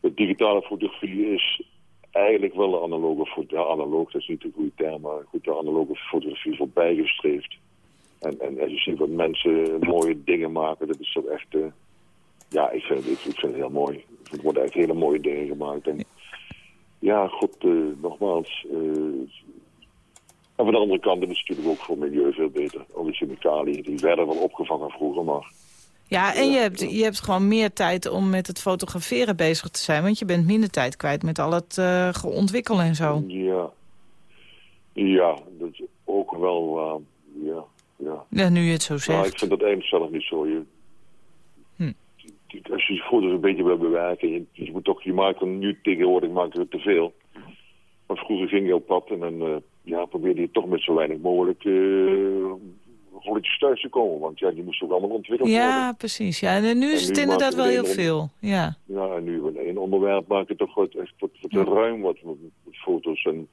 de digitale fotografie is eigenlijk wel de analoge fotografie. Ja, analoog, dat is niet de goede term, maar goed, de analoge fotografie voorbijgestreefd. En, en als je ziet wat mensen mooie dingen maken, dat is toch echt... eh, ja, ik vind, ik, ik vind het heel mooi. Er worden echt hele mooie dingen gemaakt. En ja, goed, eh, nogmaals... eh, en van de andere kant is het natuurlijk ook voor het milieu veel beter. Al die chemicaliën, die werden wel opgevangen vroeger, maar... Ja, en je hebt, je hebt gewoon meer tijd om met het fotograferen bezig te zijn. Want je bent minder tijd kwijt met al het eh geontwikkelen en zo. Ja, ja dat is ook wel waar. ja, ja. Ja, nu je het zo Nou, zegt. ik vind dat eigenlijk zelf niet zo. Je, Hm. Als je je foto's een beetje wil bewerken, je, je, moet toch, je maakt er nu tegenwoordig maakt er te veel. Maar vroeger ging je op pad en dan eh, ja, probeerde je toch met zo weinig mogelijk eh rolletjes thuis te komen. Want ja, die moest ook allemaal ontwikkeld worden. Ja, precies. Ja, en nu is En het inderdaad wel we heel veel. Ja. Ja, en nu in één onderwerp maak je toch wat, echt wat, wat Ja. ruim wat met foto's. En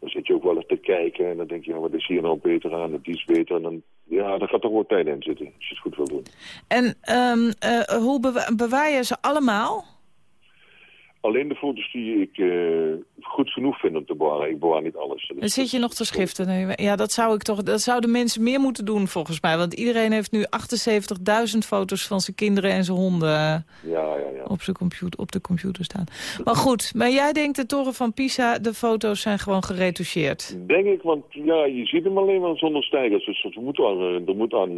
dan zit je ook wel eens te kijken en dan denk je, ja, wat is hier nou beter aan die is beter. En dan, ja, daar gaat toch wel tijd in zitten, als je het goed wil doen. En ehm, eh, hoe bewa- bewaar je ze allemaal? Alleen de foto's die ik eh, goed genoeg vind om te bewaren, ik bewaar niet alles. Dat Dan zit je nog te schiften. Nee, Ja, dat zou ik toch. Dat zouden mensen meer moeten doen volgens mij. Want iedereen heeft nu 78.000 foto's van zijn kinderen en zijn honden eh, Ja, ja, ja. op, zijn computer, op de computer staan. Maar goed, maar jij denkt de toren van Pisa, de foto's zijn gewoon geretoucheerd. Denk ik, want ja, je ziet hem alleen maar zonder stijgers. Dus er moet aan, eh, er moet aan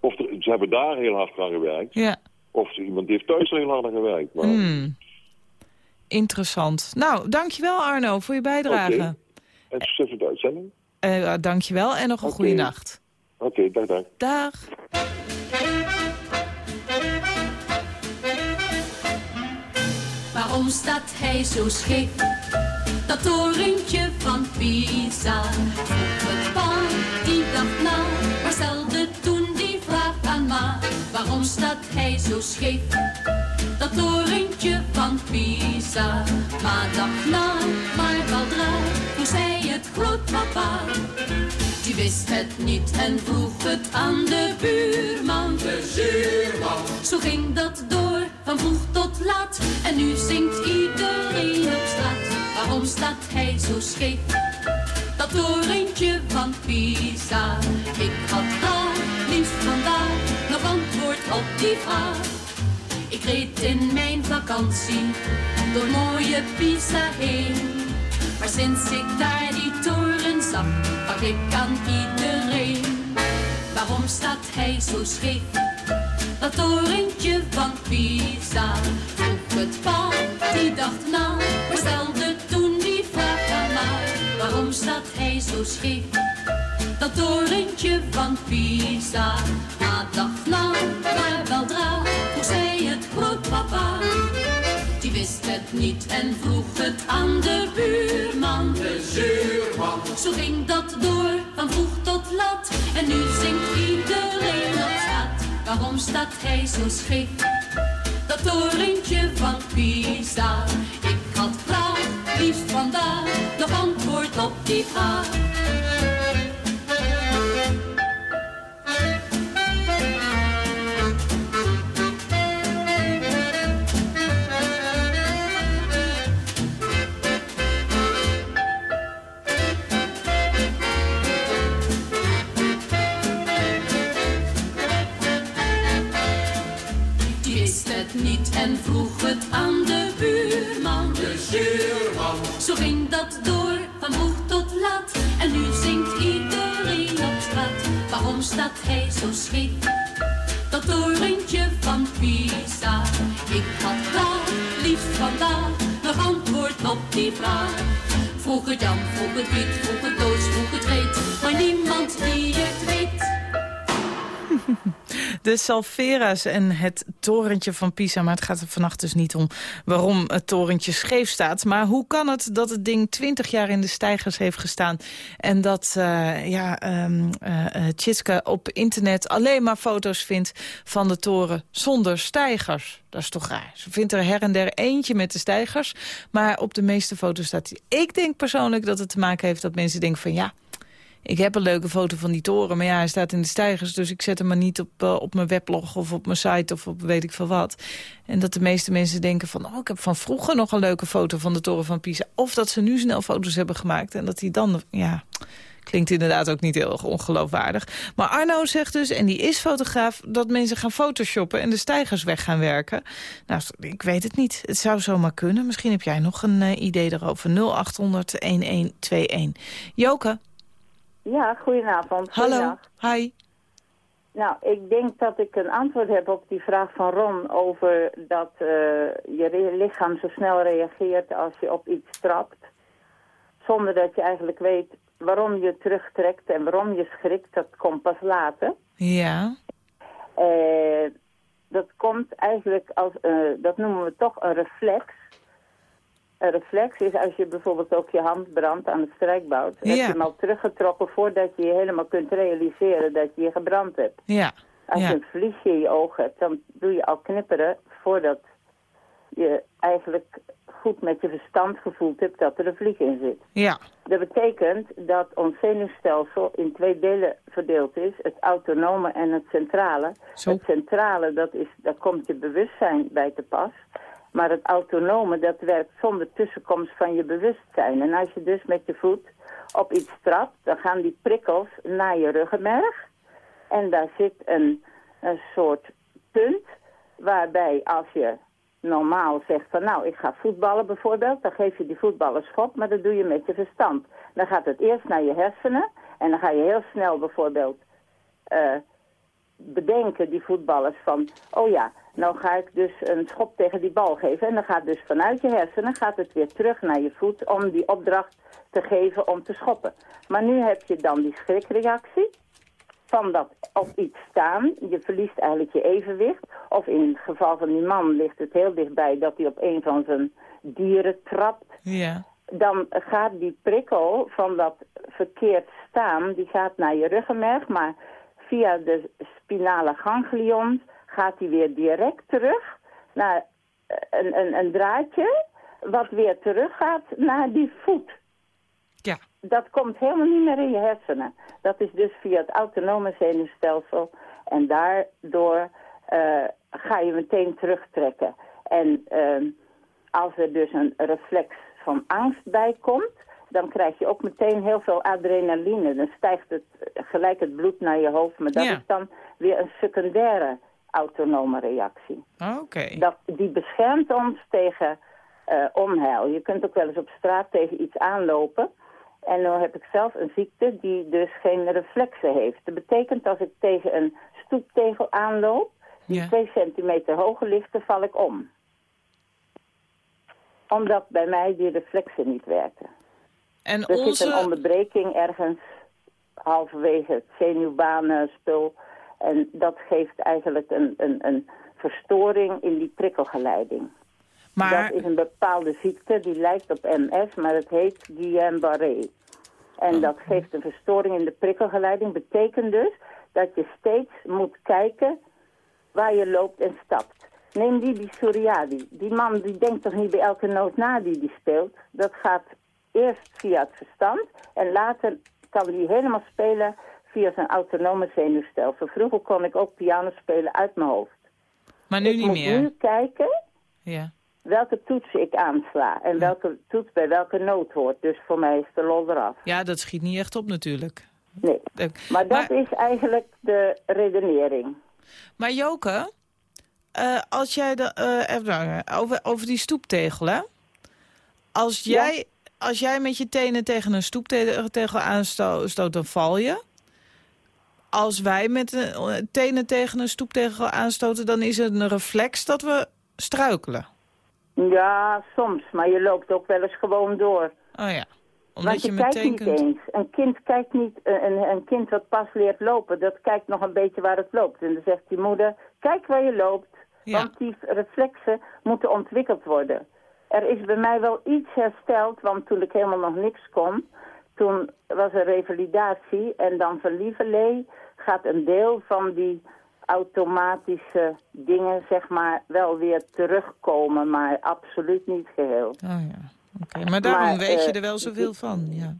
of er- ze hebben daar heel hard aan gewerkt, Ja, of iemand heeft thuis heel hard aan gewerkt. Maar, hmm. Interessant. Nou, dankjewel Arno voor je bijdrage. Okay. En succes eh, eh, dankjewel en nog een okay. goede nacht. Oké, okay, dag dag. Dag. Waarom staat hij zo scheef? Dat torentje van Pisa. Het pan die dacht na, maar stelde toen die vraag aan ma. Waarom staat hij zo scheef? Dat torentje van Pisa. Ma dacht na, maar valdra, toen zei het grootpapa. Die wist het niet en vroeg het aan de buurman. De buurman. Zo ging dat door, van vroeg tot laat. En nu zingt iedereen op straat. Waarom staat hij zo scheef? Dat torentje van Pisa. Ik had daar liefst vandaag nog antwoord op die vraag. Ik reed in mijn vakantie door mooie Pisa heen. Maar sinds ik daar die toren zag, pak ik aan iedereen. Waarom staat hij zo scheef? Dat torentje van Pisa. Vroeg het pa, die dacht na, maar stelde toen die vraag aan ma. Waarom staat hij zo scheef? Dat torentje van Pisa. Na dacht na, maar weldra, zij het grootpapa. Die wist het niet en vroeg het aan de buurman. De zuurman. Zo ging dat door, van vroeg tot laat. En nu zingt iedereen op straat. Waarom staat hij zo scheef? Dat torentje van Pisa. Ik had graag, liefst vandaag, nog antwoord op die vraag. En nu zingt iedereen op straat. Waarom staat hij zo scheef? Dat torentje van Pisa. Ik had graag, liefst vandaag, nog antwoord op die vraag. Vroeg het Jan, vroeg het Piet, vroeg het Toos, vroeg het Reet. Maar niemand die het weet. De Salvera's en het torentje van Pisa. Maar het gaat er vannacht dus niet om waarom het torentje scheef staat. Maar hoe kan het dat het ding 20 jaar in de stijgers heeft gestaan... en dat uh, ja, um, uh, Tjitske op internet alleen maar foto's vindt van de toren zonder stijgers? Dat is toch raar. Ze vindt er her en der eentje met de stijgers. Maar op de meeste foto's staat hij. Ik denk persoonlijk dat het te maken heeft dat mensen denken van... ja, ik heb een leuke foto van die toren, maar ja, hij staat in de stijgers... dus ik zet hem maar niet op, uh, op mijn weblog of op mijn site of op weet ik veel wat. En dat de meeste mensen denken van... oh, ik heb van vroeger nog een leuke foto van de toren van Pisa. Of dat ze nu snel foto's hebben gemaakt en dat die dan... ja, klinkt inderdaad ook niet heel erg ongeloofwaardig. Maar Arno zegt dus, en die is fotograaf... dat mensen gaan photoshoppen en de stijgers weg gaan werken. Nou, ik weet het niet. Het zou zomaar kunnen. Misschien heb jij nog een uh, idee daarover. 0800-1121. Joke? Ja, goedenavond. Hallo, hi. Nou, ik denk dat ik een antwoord heb op die vraag van Ron over dat uh, je lichaam zo snel reageert als je op iets trapt. Zonder dat je eigenlijk weet waarom je terugtrekt en waarom je schrikt. Dat komt pas later. Ja. Uh, dat komt eigenlijk als, uh, dat noemen we toch een reflex. Een reflex is als je bijvoorbeeld ook je hand brandt aan het strijkbout. Ja. Heb je hem al teruggetrokken voordat je je helemaal kunt realiseren dat je je gebrand hebt. Ja. Als ja. je een vliesje in je oog hebt, dan doe je al knipperen voordat je eigenlijk goed met je verstand gevoeld hebt dat er een vlieg in zit. Ja. Dat betekent dat ons zenuwstelsel in twee delen verdeeld is. Het autonome en het centrale. Zo. Het centrale, dat is, daar komt je bewustzijn bij te pas. Maar het autonome, dat werkt zonder tussenkomst van je bewustzijn. En als je dus met je voet op iets trapt, dan gaan die prikkels naar je ruggenmerg. En daar zit een, een soort punt waarbij als je normaal zegt van nou, ik ga voetballen bijvoorbeeld, dan geef je die voetballers schop, maar dat doe je met je verstand. Dan gaat het eerst naar je hersenen en dan ga je heel snel bijvoorbeeld uh, bedenken, die voetballers, van oh ja, nou ga ik dus een schop tegen die bal geven. En dan gaat dus vanuit je hersenen gaat het weer terug naar je voet om die opdracht te geven om te schoppen. Maar nu heb je dan die schrikreactie. van dat op iets staan. Je verliest eigenlijk je evenwicht. Of in het geval van die man ligt het heel dichtbij dat hij op een van zijn dieren trapt. Ja. Dan gaat die prikkel van dat verkeerd staan, die gaat naar je ruggenmerg. Maar via de spinale ganglions gaat die weer direct terug naar een, een, een draadje wat weer teruggaat naar die voet. Ja. Dat komt helemaal niet meer in je hersenen. Dat is dus via het autonome zenuwstelsel. En daardoor eh, ga je meteen terugtrekken. En ehm, als er dus een reflex van angst bij komt... dan krijg je ook meteen heel veel adrenaline. Dan stijgt het gelijk het bloed naar je hoofd. Maar dat Ja. is dan weer een secundaire autonome reactie. Oké. Dat, die beschermt ons tegen eh, onheil. Je kunt ook wel eens op straat tegen iets aanlopen. En dan heb ik zelf een ziekte die dus geen reflexen heeft. Dat betekent als ik tegen een stoeptegel aanloop, die Ja. twee centimeter hoger ligt, dan val ik om. Omdat bij mij die reflexen niet werken. En Er zit een onderbreking ergens halverwege het zenuwbanenspul. En dat geeft eigenlijk een, een, een verstoring in die prikkelgeleiding. Maar, Dat is een bepaalde ziekte, die lijkt op MS, maar het heet Guillain-Barré. En dat geeft een verstoring in de prikkelgeleiding. Betekent dus dat je steeds moet kijken waar je loopt en stapt. Neem die, die Suriadi. Die man die denkt toch niet bij elke noot na die die speelt. Dat gaat eerst via het verstand en later kan hij helemaal spelen via zijn autonome zenuwstelsel. Vroeger kon ik ook piano spelen uit mijn hoofd. maar nu ik niet moet meer. nu kijken Ja. welke toets ik aansla en welke toets bij welke noot hoort. Dus voor mij is de lol eraf. ja, dat schiet niet echt op natuurlijk. Nee. Maar dat is eigenlijk de redenering. Maar Joke, eh, als jij de, eh, even over, over die stoeptegel, hè? Als jij, als jij met je tenen tegen een stoeptegel aanstoot, dan val je. Als wij met de tenen tegen een stoeptegel aanstoten, dan is het een reflex dat we struikelen. Ja, soms. Maar je loopt ook wel eens gewoon door. Oh ja, omdat Want je, je kijkt meteen niet kunt... eens. Een kind kijkt niet, een, een kind wat pas leert lopen, dat kijkt nog een beetje waar het loopt. En dan zegt die moeder, kijk waar je loopt. Ja. Want die reflexen moeten ontwikkeld worden. Er is bij mij wel iets hersteld, want toen ik helemaal nog niks kon, toen was er revalidatie en dan van lieverlee gaat een deel van die automatische dingen, zeg maar, wel weer terugkomen, maar absoluut niet geheel. Oh ja, oké. Maar daarom Maar, weet je eh, er wel zoveel van, ja.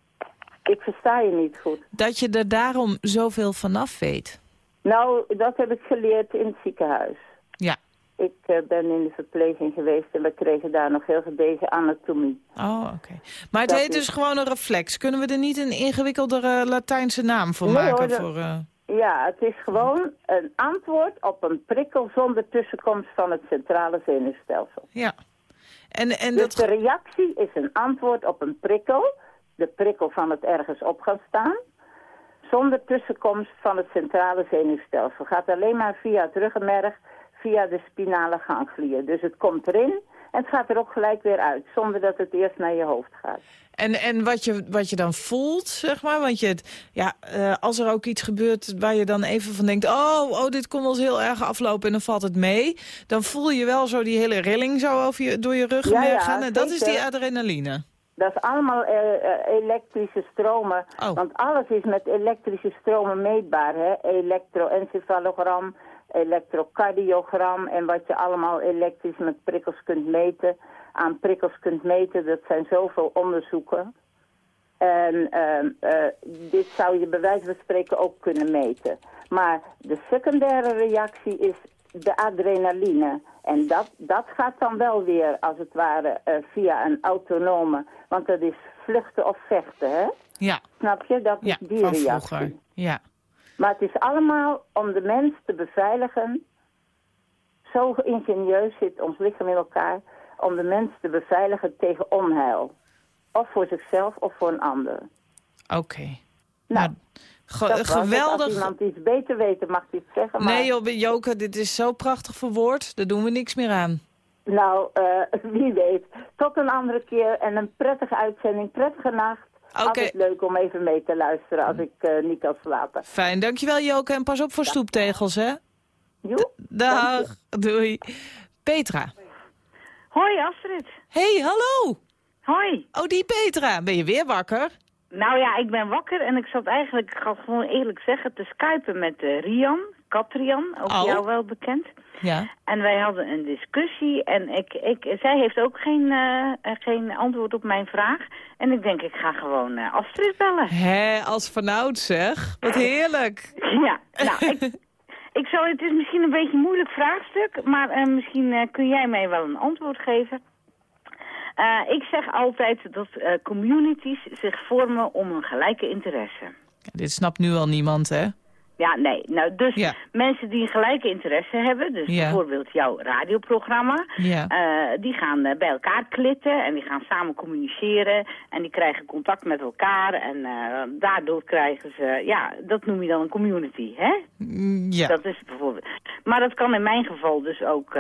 Ik versta je niet goed. Dat je er daarom zoveel vanaf weet. Nou, dat heb ik geleerd in het ziekenhuis. Ja. Ik eh, ben in de verpleging geweest en we kregen daar nog heel gedegen anatomie. Oh, oké. Maar het Dat heet is- dus gewoon een reflex. Kunnen we er niet een ingewikkeldere Latijnse naam voor Nee, maken? hoor, dat- voor, eh, Ja, het is gewoon een antwoord op een prikkel zonder tussenkomst van het centrale zenuwstelsel. Ja. En, en Dus dat... de reactie is een antwoord op een prikkel, de prikkel van het ergens op gaan staan, zonder tussenkomst van het centrale zenuwstelsel. Gaat alleen maar via het ruggenmerg, via de spinale gangliën. Dus het komt erin en het gaat er ook gelijk weer uit, zonder dat het eerst naar je hoofd gaat. En, en wat, je, wat je dan voelt, zeg maar, want je ja, eh, als er ook iets gebeurt waar je dan even van denkt... Oh, oh, dit kon wel eens heel erg aflopen en dan valt het mee. Dan voel je wel zo die hele rilling zo over je, door je Ja, ja, gaan. En dat is die adrenaline. Dat is allemaal eh, eh, elektrische stromen. Oh. Want alles is met elektrische stromen meetbaar. Hè? Elektroencefalogram, elektrocardiogram en wat je allemaal elektrisch met prikkels kunt meten. Aan prikkels kunt meten, dat zijn zoveel onderzoeken. En ehm, eh, dit zou je bij wijze van spreken ook kunnen meten. Maar de secundaire reactie is de adrenaline. En dat, dat gaat dan wel weer, als het ware, eh, via een autonome. Want dat is vluchten of vechten, hè? Ja, Snap je? Dat is ja die van reactie. vroeger. Ja. Maar het is allemaal om de mens te beveiligen. Zo ingenieus zit ons lichaam in elkaar. Om de mens te beveiligen tegen onheil. Of voor zichzelf of voor een ander. Oké. Nou, Nou, ge- Dat was het. Als geweldig. iemand iets beter weet, mag hij het zeggen. Maar... Nee joh, Joke, dit is zo prachtig verwoord. Daar doen we niks meer aan. Nou, eh, wie weet. Tot een andere keer en een prettige uitzending. Prettige nacht. Altijd leuk om even mee te luisteren als ik eh, niet kan slapen. Fijn, dankjewel Joke. En pas op voor stoeptegels, hè? Jo, Dag, doei. Petra. Hoi Astrid. hey, hallo. Hoi. Oh, die Petra. Ben je weer wakker? Nou ja, ik ben wakker en ik zat eigenlijk, ik ga gewoon eerlijk zeggen, te skypen met eh, Rian, Katrian, ook Oh. jou wel bekend. Ja. En wij hadden een discussie en ik, ik, zij heeft ook geen, eh, eh, geen antwoord op mijn vraag. En ik denk, ik ga gewoon eh, Astrid bellen. Hé, als vanouds zeg. Wat heerlijk. Ja, nou, ik, ik zou, het is misschien een beetje een moeilijk vraagstuk, maar misschien kun jij mij wel een antwoord geven. Ik zeg altijd dat communities zich vormen om een gelijke interesse. Dit snapt nu al niemand, hè? Ja, nee. Nou, dus Ja. mensen die een gelijke interesse hebben, dus Ja. bijvoorbeeld jouw radioprogramma, Ja. eh, die gaan eh, bij elkaar klitten en die gaan samen communiceren en die krijgen contact met elkaar en eh, daardoor krijgen ze, ja, dat noem je dan een community, hè? Mm, Ja. Dat is bijvoorbeeld. Maar dat kan in mijn geval dus ook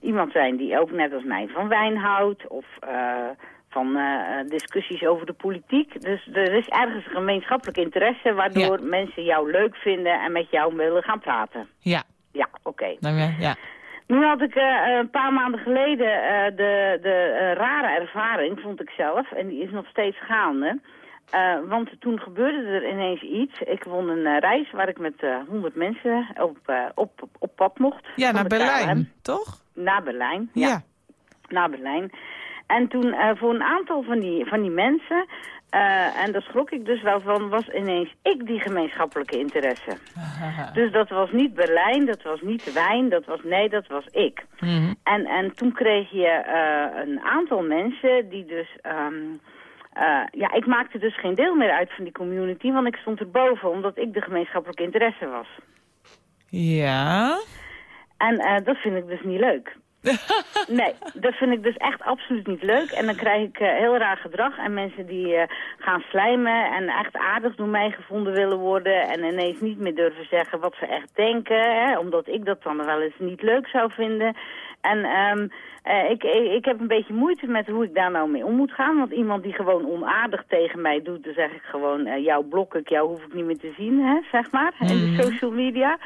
iemand zijn die ook net als mij van wijn houdt of eh, van eh, discussies over de politiek. Dus er is ergens een gemeenschappelijk interesse waardoor mensen jou leuk vinden en met jou willen gaan praten. Ja. Ja, oké. Nou ja. Nu had ik eh, een paar maanden geleden eh, de, de eh, rare ervaring, vond ik zelf, en die is nog steeds gaande. Eh, want toen gebeurde er ineens iets. Ik won een eh, reis waar ik met eh 100 mensen op, eh, op, op pad mocht. Ja, naar Berlijn, KLM. toch? Naar Berlijn, ja. Ja. Naar Berlijn. En toen eh, voor een aantal van die, van die mensen, eh, en daar schrok ik dus wel van, was ineens ik die gemeenschappelijke interesse. Dus dat was niet Berlijn, dat was niet wijn, dat was, nee, dat was ik. Mhm. En, en toen kreeg je eh, een aantal mensen die dus... ehm, eh, ja, ik maakte dus geen deel meer uit van die community, want ik stond erboven omdat ik de gemeenschappelijke interesse was. Ja. En dat vind ik dus niet leuk. nee, dat vind ik dus echt absoluut niet leuk. En dan krijg ik eh, heel raar gedrag. En mensen die eh, gaan slijmen en echt aardig door mij gevonden willen worden. En ineens niet meer durven zeggen wat ze echt denken. Hè, omdat ik dat dan wel eens niet leuk zou vinden. En ehm, eh, ik, ik, heb een beetje moeite met hoe ik daar nou mee om moet gaan. Want iemand die gewoon onaardig tegen mij doet, dan zeg ik gewoon... jou blok ik, jou hoef ik niet meer te zien, hè, zeg maar, in de social media.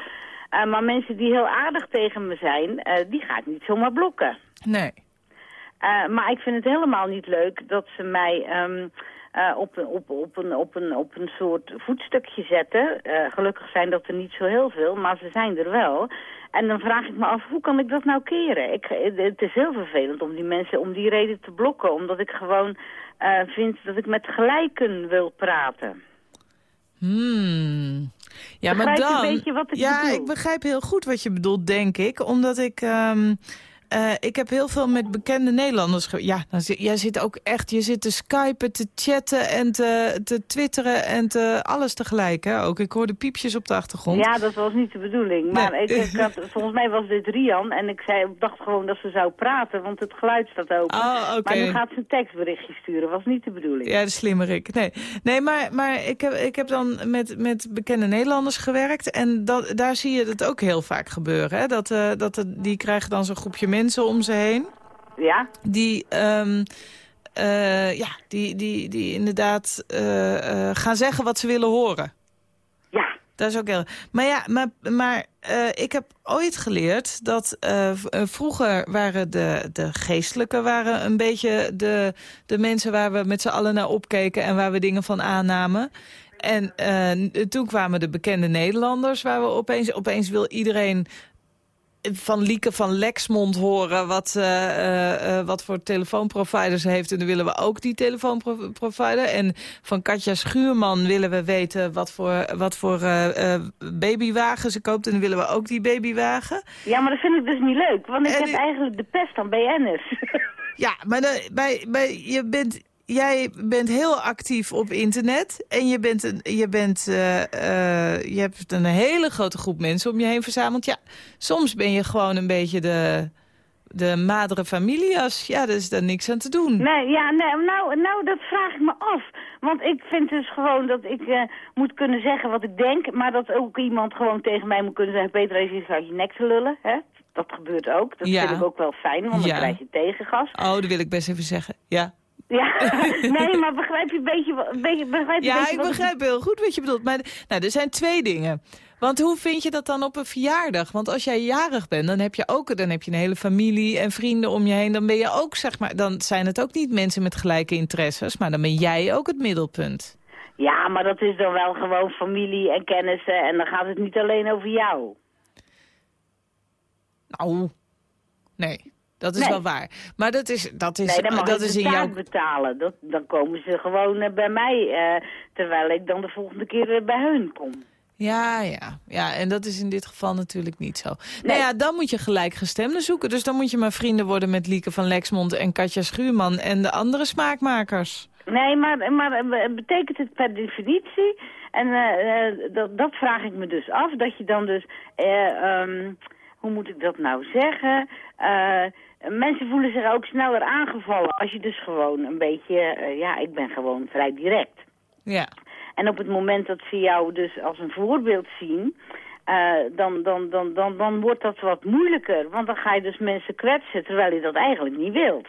Eh, maar mensen die heel aardig tegen me zijn, eh, die ga ik niet zomaar blokken. Nee. Eh, maar ik vind het helemaal niet leuk dat ze mij ehm, eh, op, een- op, op, een, op, een, op een soort voetstukje zetten. Gelukkig zijn dat er niet zo heel veel, maar ze zijn er wel. En dan vraag ik me af, hoe kan ik dat nou keren? Ik, het is heel vervelend om die mensen om die reden te blokken. Omdat ik gewoon eh, vind dat ik met gelijken wil praten. Hmm. Ja, maar Begrijp dan... een beetje wat ik ja, bedoel? ik begrijp heel goed wat je bedoelt, denk ik. Omdat ik... ehm, eh, ik heb heel veel met bekende Nederlanders... Ja, dan zit, jij zit ook echt... Je zit te skypen, te chatten en te, te twitteren en te alles tegelijk, hè? Ook ik hoorde piepjes op de achtergrond. Ja, dat was niet de bedoeling. Maar Nee. ik, ik had, volgens mij was dit Rian en ik, zei, dacht gewoon dat ze zou praten, want het geluid staat open. Oh. Maar nu gaat ze een tekstberichtje sturen, was niet de bedoeling. Ja, de slimmerik. Nee, nee maar, maar ik, heb, ik heb dan met, met bekende Nederlanders gewerkt. En dat, daar zie je het ook heel vaak gebeuren. Hè? Dat, eh, dat er- die krijgen dan zo'n groepje mensen om ze heen. Ja? Die, ehm, eh, ja, die, die, die inderdaad eh, eh, gaan zeggen wat ze willen horen. Ja. Dat is ook heel... Maar ja, maar, maar ik heb ooit geleerd dat vroeger waren de, de geestelijke waren een beetje de, de mensen waar we met z'n allen naar opkeken en waar we dingen van aannamen. En toen kwamen de bekende Nederlanders waar we opeens, opeens wil iedereen van Lieke van Lexmond horen wat, eh, eh, eh, wat voor telefoonproviders ze heeft. En dan willen we ook die telefoonprovider. En van Katja Schuurman willen we weten wat voor, wat voor babywagen ze koopt. En dan willen we ook die babywagen. Ja, maar dat vind ik dus niet leuk, want ik En heb eigenlijk de pest aan BN'ers. Ja, maar de, bij, bij, je bent, jij bent heel actief op internet. En je, bent een, je, bent, eh, eh, je hebt een hele grote groep mensen om je heen verzameld. Ja, soms ben je gewoon een beetje de, de madere familias. Ja, daar is daar niks aan te doen. Nee, ja, nee, nou, nou, dat vraag ik me af. Want ik vind dus gewoon dat ik eh, moet kunnen zeggen wat ik denk... maar dat ook iemand gewoon tegen mij moet kunnen zeggen... Peter, is iets uit je nek te lullen, hè? Dat gebeurt ook. Dat Ja. vind ik ook wel fijn, want Ja. dan krijg je tegengas. Oh, dat wil ik best even zeggen. Ja. Ja, nee, maar begrijp je een beetje... een begrijp je een Ja, beetje ik begrijp heel goed wat je bedoelt. Maar nou, er zijn twee dingen. Want hoe vind je dat dan op een verjaardag? Want als jij jarig bent, dan heb je ook dan heb je een hele familie en vrienden om je heen. Dan ben je ook, zeg maar, dan zijn het ook niet mensen met gelijke interesses, maar dan ben jij ook het middelpunt. Ja, maar dat is dan wel gewoon familie en kennissen en dan gaat het niet alleen over jou. Nou, nee, dat is Nee. wel waar. Maar dat is, dat is, nee, dan mag dat is in jouw... betalen. Dat, dan komen ze gewoon eh, bij mij, eh, terwijl ik dan de volgende keer eh, bij hun kom. Ja, ja, ja, en dat is in dit geval natuurlijk niet zo. Nou ja, dan moet je gelijkgestemden zoeken. Dus dan moet je maar vrienden worden met Lieke van Lexmond en Katja Schuurman en de andere smaakmakers. Nee, maar, maar betekent het per definitie, en dat, dat vraag ik me dus af, dat je dan dus, eh, ehm, hoe moet ik dat nou zeggen, Eh, mensen voelen zich ook sneller aangevallen als je dus gewoon een beetje, eh, ja, ik ben gewoon vrij direct. Ja. En op het moment dat ze jou dus als een voorbeeld zien, eh, dan, dan, dan, dan, dan wordt dat wat moeilijker. Want dan ga je dus mensen kwetsen, terwijl je dat eigenlijk niet wilt.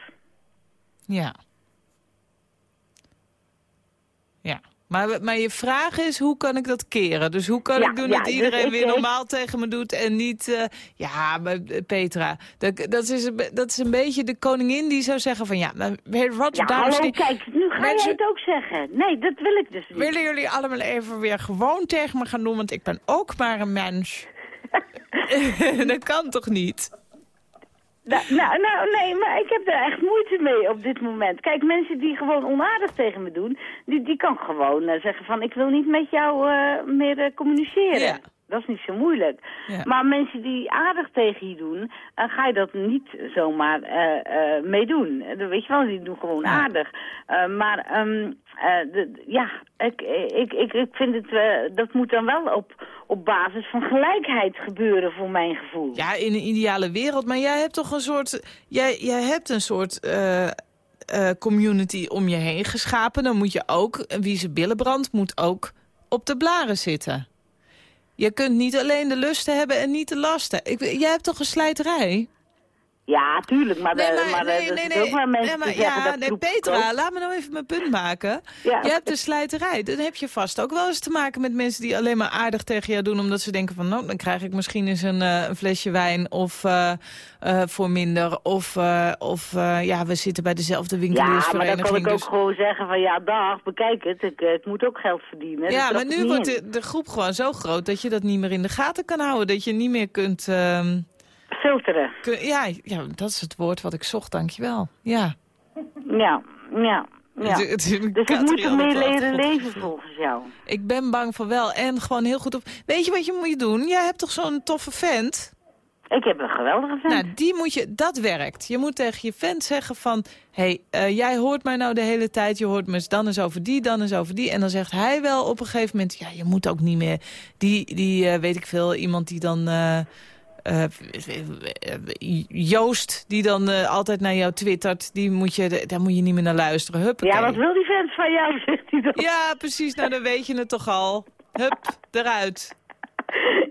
Ja. Ja. Maar, maar je vraag is, hoe kan ik dat keren? Dus hoe kan Ja, ik doen ja, dat dus iedereen weer normaal tegen me doet en niet... eh, ja, maar eh, Petra, dat, dat, is, dat is een beetje de koningin die zou zeggen van... Ja, maar wat, Ja, dames hallo, heren, kijk, nu ga mensen- jij het ook zeggen. Nee, dat wil ik dus niet. Willen jullie allemaal even weer gewoon tegen me gaan doen? Want ik ben ook maar een mens. dat kan toch niet? Nou, nou, nou, nee, maar ik heb er echt moeite mee op dit moment. Kijk, mensen die gewoon onaardig tegen me doen, die, die kan gewoon eh, zeggen van ik wil niet met jou eh, meer eh, communiceren. Ja. Dat is niet zo moeilijk. Ja. Maar mensen die aardig tegen je doen, dan ga je dat niet zomaar eh eh meedoen. Eh, Weet je wel, die doen gewoon aardig. Eh, maar ehm, eh, de- ja, ik, ik, ik, ik vind het, eh, dat moet dan wel op, op basis van gelijkheid gebeuren voor mijn gevoel. Ja, in een ideale wereld. Maar jij hebt toch een soort... Jij, jij hebt een soort... eh, eh, community om je heen geschapen. Dan moet je ook, wie ze billen brandt, moet ook op de blaren zitten. Je kunt niet alleen de lusten hebben en niet de lasten. Ik, jij hebt toch een slijterij? Ja, tuurlijk, maar, Nee, maar, maar, nee, nee, nee. ook maar mensen Nee, maar ja, dat nee, Petra, laat me nou even mijn punt maken. Ja. Je hebt een slijterij. Dan heb je vast ook wel eens te maken met mensen die alleen maar aardig tegen jou doen... omdat ze denken van, nou, dan krijg ik misschien eens een, eh, een flesje wijn of eh, eh, voor minder. Of, of ja, we zitten bij dezelfde Ja, maar dan winkeliersvereniging. kan ik ook dus- gewoon zeggen van ja, dag, bekijk het, ik, ik moet ook geld verdienen. Ja, Dat maar nu wordt de, de groep gewoon zo groot dat je dat niet meer in de gaten kan houden. Dat je niet meer kunt... Filteren. kun- ja, ja, dat is het woord wat ik zocht, dankjewel. Ja. Ja, ja. ja. Dus ik moet er de leren leven volgens jou. Ik ben bang voor wel. En gewoon heel goed op... Weet je wat je moet doen? Jij hebt toch zo'n toffe vent? Ik heb een geweldige vent. Nou, die moet je... Dat werkt. Je moet tegen je vent zeggen van... Hé, hey, eh, jij hoort mij nou de hele tijd. Je hoort me eens dan eens over die, dan eens over die. En dan zegt hij wel op een gegeven moment... Ja, je moet ook niet meer... Die, die eh, weet ik veel, iemand die dan... eh, eh, Joost, die dan eh, altijd naar jou twittert, die moet je, daar moet je niet meer naar luisteren. Huppakee. Ja, wat wil die vent van jou, zegt hij dan. Ja, precies. Nou, dan weet je het toch al. Hup, eruit.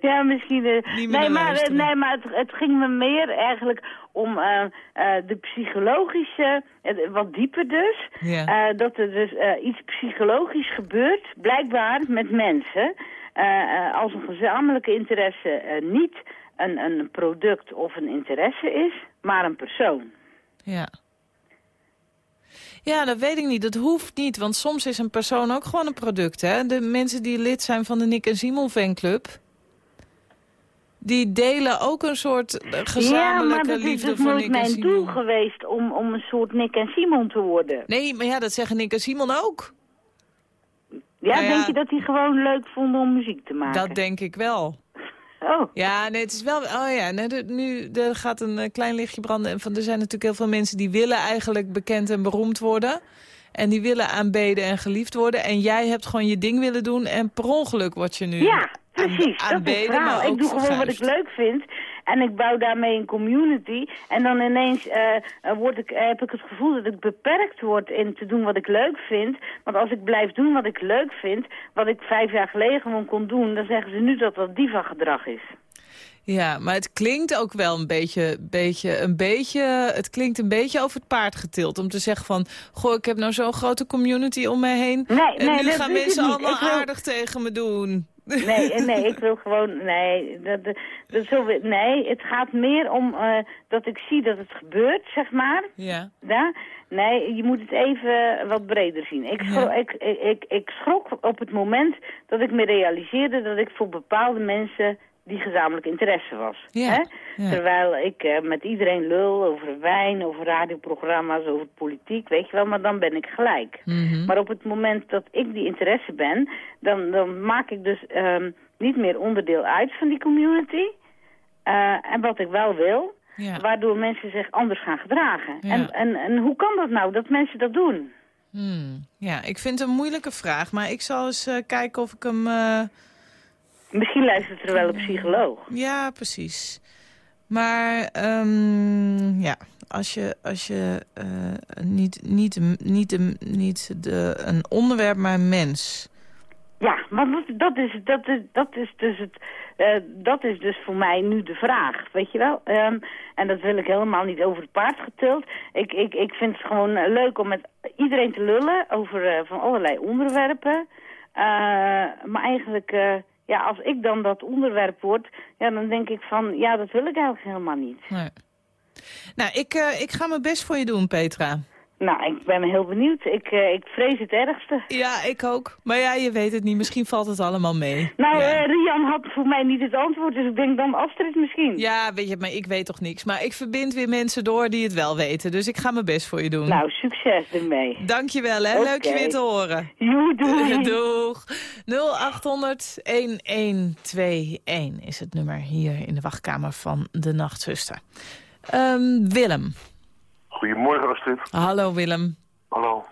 Ja, misschien. eh, Niet meer nee, naar maar, eh, luisteren. nee, maar het, het ging me meer eigenlijk om eh, eh, de psychologische, eh, wat dieper dus. Ja. Eh, dat er dus eh, iets psychologisch gebeurt, blijkbaar met mensen, eh, eh, als een gezamenlijke interesse eh, niet een, een product of een interesse is, maar een persoon. Ja. Ja, dat weet ik niet. Dat hoeft niet, want soms is een persoon ook gewoon een product. Hè? De mensen die lid zijn van de Nick en Simon fanclub... die delen ook een soort eh, ja, maar gezamenlijke is liefde dus voor nooit Nick en mijn Simon. doel geweest om, om een soort Nick en Simon te worden. Nee, maar ja, dat zeggen Nick en Simon ook. Ja, Nou ja. denk je dat die gewoon leuk vonden om muziek te maken? Dat denk ik wel. Oh. Ja, nee, het is wel... Oh ja, de- nu er gaat een eh, klein lichtje branden. En van, er zijn natuurlijk heel veel mensen die willen eigenlijk bekend en beroemd worden. En die willen aanbeden en geliefd worden. En jij hebt gewoon je ding willen doen. En per ongeluk word je nu Ja, precies. dat is het aanbeden, verhaal. maar ook Ik doe gewoon wat ik leuk vind. En ik bouw daarmee een community. En dan ineens eh, word ik, eh, heb ik het gevoel dat ik beperkt word in te doen wat ik leuk vind. Want als ik blijf doen wat ik leuk vind, wat ik vijf jaar geleden gewoon kon doen... dan zeggen ze nu dat dat diva-gedrag is. Ja, maar het klinkt ook wel een beetje, beetje, een beetje, het klinkt een beetje over het paard getild. Om te zeggen van, goh, ik heb nou zo'n grote community om me heen. Nee, en nee, nu gaan mensen allemaal wil- aardig tegen me doen. Nee, eh, nee, ik wil gewoon, nee, dat, dat, zo, nee, het gaat meer om eh, dat ik zie dat het gebeurt, zeg maar. Ja. Ja? Nee, je moet het even wat breder zien. Ik, ik, ik, ik schrok op het moment dat ik me realiseerde dat ik voor bepaalde mensen die gezamenlijk interesse was. Ja, Hè? ja. Terwijl ik eh, met iedereen lul over wijn, over radioprogramma's, over politiek, weet je wel, maar dan ben ik gelijk. Mhm. Maar op het moment dat ik die interesse ben, dan, dan maak ik dus ehm, niet meer onderdeel uit van die community. Eh, en wat ik wel wil, Ja. waardoor mensen zich anders gaan gedragen. En, en, en hoe kan dat nou, dat mensen dat doen? Hmm. Ja, ik vind het een moeilijke vraag, maar ik zal eens eh, kijken of ik hem... Misschien luistert er wel een psycholoog. Ja, precies. Maar ehm, ja, als je, als je eh, niet, niet, niet, niet de, een onderwerp, maar een mens... Ja, maar dat, is, dat, is, dat, is dus het, eh, dat is dus voor mij nu de vraag, weet je wel? Ehm, en dat wil ik helemaal niet over het paard getild. Ik, ik, ik vind het gewoon eh, leuk om met iedereen te lullen over van allerlei onderwerpen. Maar eigenlijk, ja, als ik dan dat onderwerp word, ja, dan denk ik van, ja, dat wil ik eigenlijk helemaal niet. Nee. Nou, ik, eh, ik ga mijn best voor je doen, Petra. Nou, ik ben heel benieuwd. Ik, eh, ik vrees het ergste. Ja, ik ook. Maar ja, je weet het niet. Misschien valt het allemaal mee. Nou, ja. eh, Rian had voor mij niet het antwoord, dus ik denk dan Astrid misschien. Ja, weet je, maar ik weet toch niks. Maar ik verbind weer mensen door die het wel weten. Dus ik ga mijn best voor je doen. Nou, succes ermee. Dankjewel, hè. Leuk je weer te horen. Joe, doei. Doeg. 0800-1121 is het nummer hier in de wachtkamer van de Nachtzuster. Ehm, Willem. Goedemorgen Astrid. Hallo Willem. Hallo.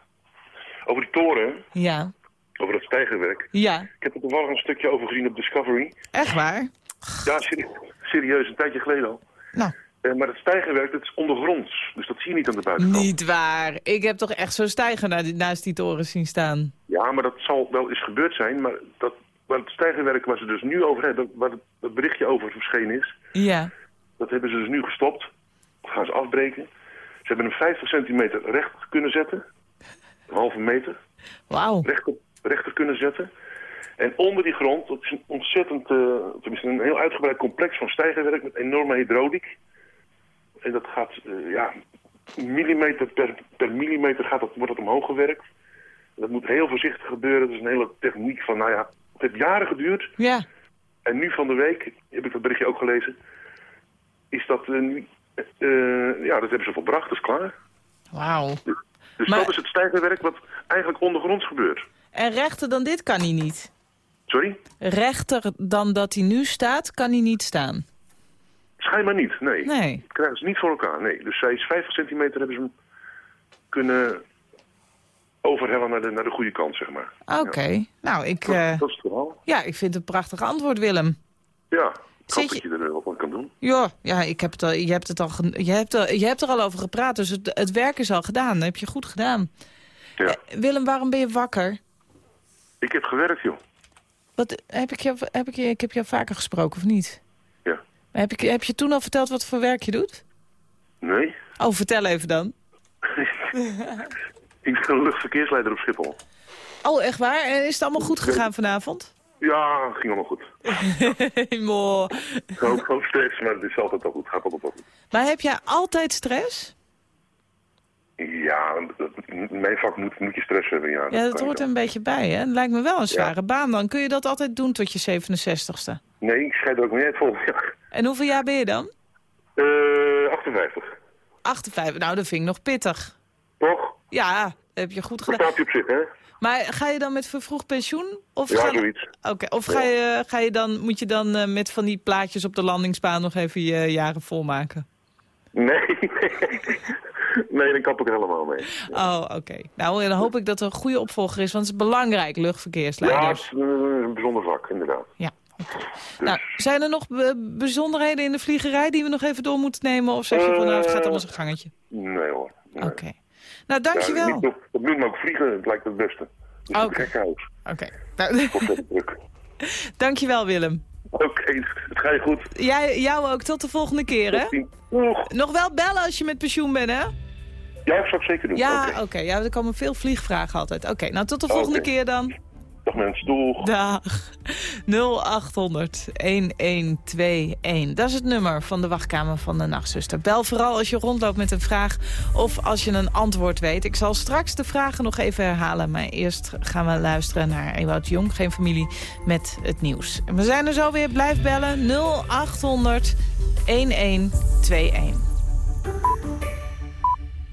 Over die toren? Ja. over dat stijgerwerk. Ja. Ik heb er toevallig een stukje over gezien op Discovery. Echt waar? Ja, seri- serieus, een tijdje geleden al. Nou. Eh, maar het stijgerwerk, dat is ondergronds. Dus dat zie je niet aan de buitenkant. Niet waar. Ik heb toch echt zo'n stijger na- naast die toren zien staan. Ja, maar dat zal wel eens gebeurd zijn. Maar dat, waar het stijgerwerk waar ze dus nu over hebben, waar het, berichtje over verschenen is, Ja. dat hebben ze dus nu gestopt. Dat gaan ze afbreken. Ze hebben hem 50 centimeter recht kunnen zetten. Een halve meter. Wauw. Rechter, rechter kunnen zetten. En onder die grond, dat is een ontzettend, eh tenminste een heel uitgebreid complex van stijgerwerk met enorme hydrauliek. En dat gaat, eh, ja, millimeter per, per millimeter gaat dat, wordt dat omhoog gewerkt. En dat moet heel voorzichtig gebeuren. Dat is een hele techniek van, nou ja, het heeft jaren geduurd. Ja. En nu van de week, heb ik dat berichtje ook gelezen, is dat, nu, eh, ja, dat hebben ze volbracht, dat is klaar. Wauw. Dus Maar- dat is het stijgerwerk wat eigenlijk ondergronds gebeurt. En rechter dan dit kan hij niet. Sorry? Rechter dan dat hij nu staat, kan hij niet staan. Schijnbaar niet, nee. Nee. Dat krijgen ze niet voor elkaar, nee. Dus zij is 50 centimeter hebben ze hem kunnen overhellen naar de, naar de goede kant, zeg maar. Oké. Nou, ik, Dat, eh, dat is het verhaal. ja, ik vind het een prachtig antwoord, Willem. Ja, Zit hoop dat je er wel wat kan doen. Ja, ja ik heb het al, je, hebt het al, je, hebt er, je hebt er al over gepraat, dus het, het werk is al gedaan. Dat heb je goed gedaan. Ja. Eh, Willem, waarom ben je wakker? Ik heb gewerkt, joh. Wat, heb ik, jou, heb ik, je, ik heb jou vaker gesproken, of niet? Ja. Heb, ik, heb je toen al verteld wat voor werk je doet? Nee? Oh, vertel even dan. ik ben luchtverkeersleider op Schiphol. Oh, echt waar? En is het allemaal goed gegaan vanavond? Ja, ging allemaal goed. Mooi. Ook, ook stress, maar het is altijd al goed. Gaat altijd wel goed. Maar heb jij altijd stress? Ja, dat- mijn vak moet, moet je stress hebben, ja. Ja, dat kan hoort er een beetje bij, hè? Het lijkt me wel een zware baan. Dan kun je dat altijd doen tot je 67ste. wel. Nee, ik scheid er ook mee uit volgend jaar. En hoeveel jaar ben je dan? Eh 58. 58. Nou, dat vind ik nog pittig. Toch? Ja, dat heb je goed Dat gedaan. staat je op zich, hè? Maar ga je dan met vervroegd pensioen? Of Ja, ga... zoiets. Oké, of ga je, ga je dan, moet je dan eh, met van die plaatjes op de landingsbaan nog even je jaren volmaken? Nee, nee, dan kap ik er helemaal mee. Oh, oké. Nou, dan hoop ik dat er een goede opvolger is, want het is belangrijk, Ja, het luchtverkeersleiders. is een bijzonder vak, inderdaad. Ja. Nou, zijn er nog bijzonderheden in de vliegerij die we nog even door moeten nemen? Of zeg je van, nou, het gaat allemaal zijn gangetje? Nee hoor. Nee. Oké. Nou, dankjewel. Ja, niet maar ook vliegen, het lijkt het beste. Dus Oké. het gekhuis. Oké. Nou, Ontzettend druk. dankjewel, Willem. Oké, het gaat je goed. Jij, jou ook. Tot de volgende keer, hè? Nog wel bellen als je met pensioen bent, hè? Ja, dat zou ik zeker doen. Ja, Oké. Ja, er komen veel vliegvragen altijd. Oké, nou tot de volgende keer dan. Dag mensen, doeg. Dag. 0800 1121. Dat is het nummer van de wachtkamer van de nachtzuster. Bel vooral als je rondloopt met een vraag of als je een antwoord weet. Ik zal straks de vragen nog even herhalen. Maar eerst gaan we luisteren naar Ewout Jong, geen familie, met het nieuws. We zijn er zo weer. Blijf bellen. 0800 1121.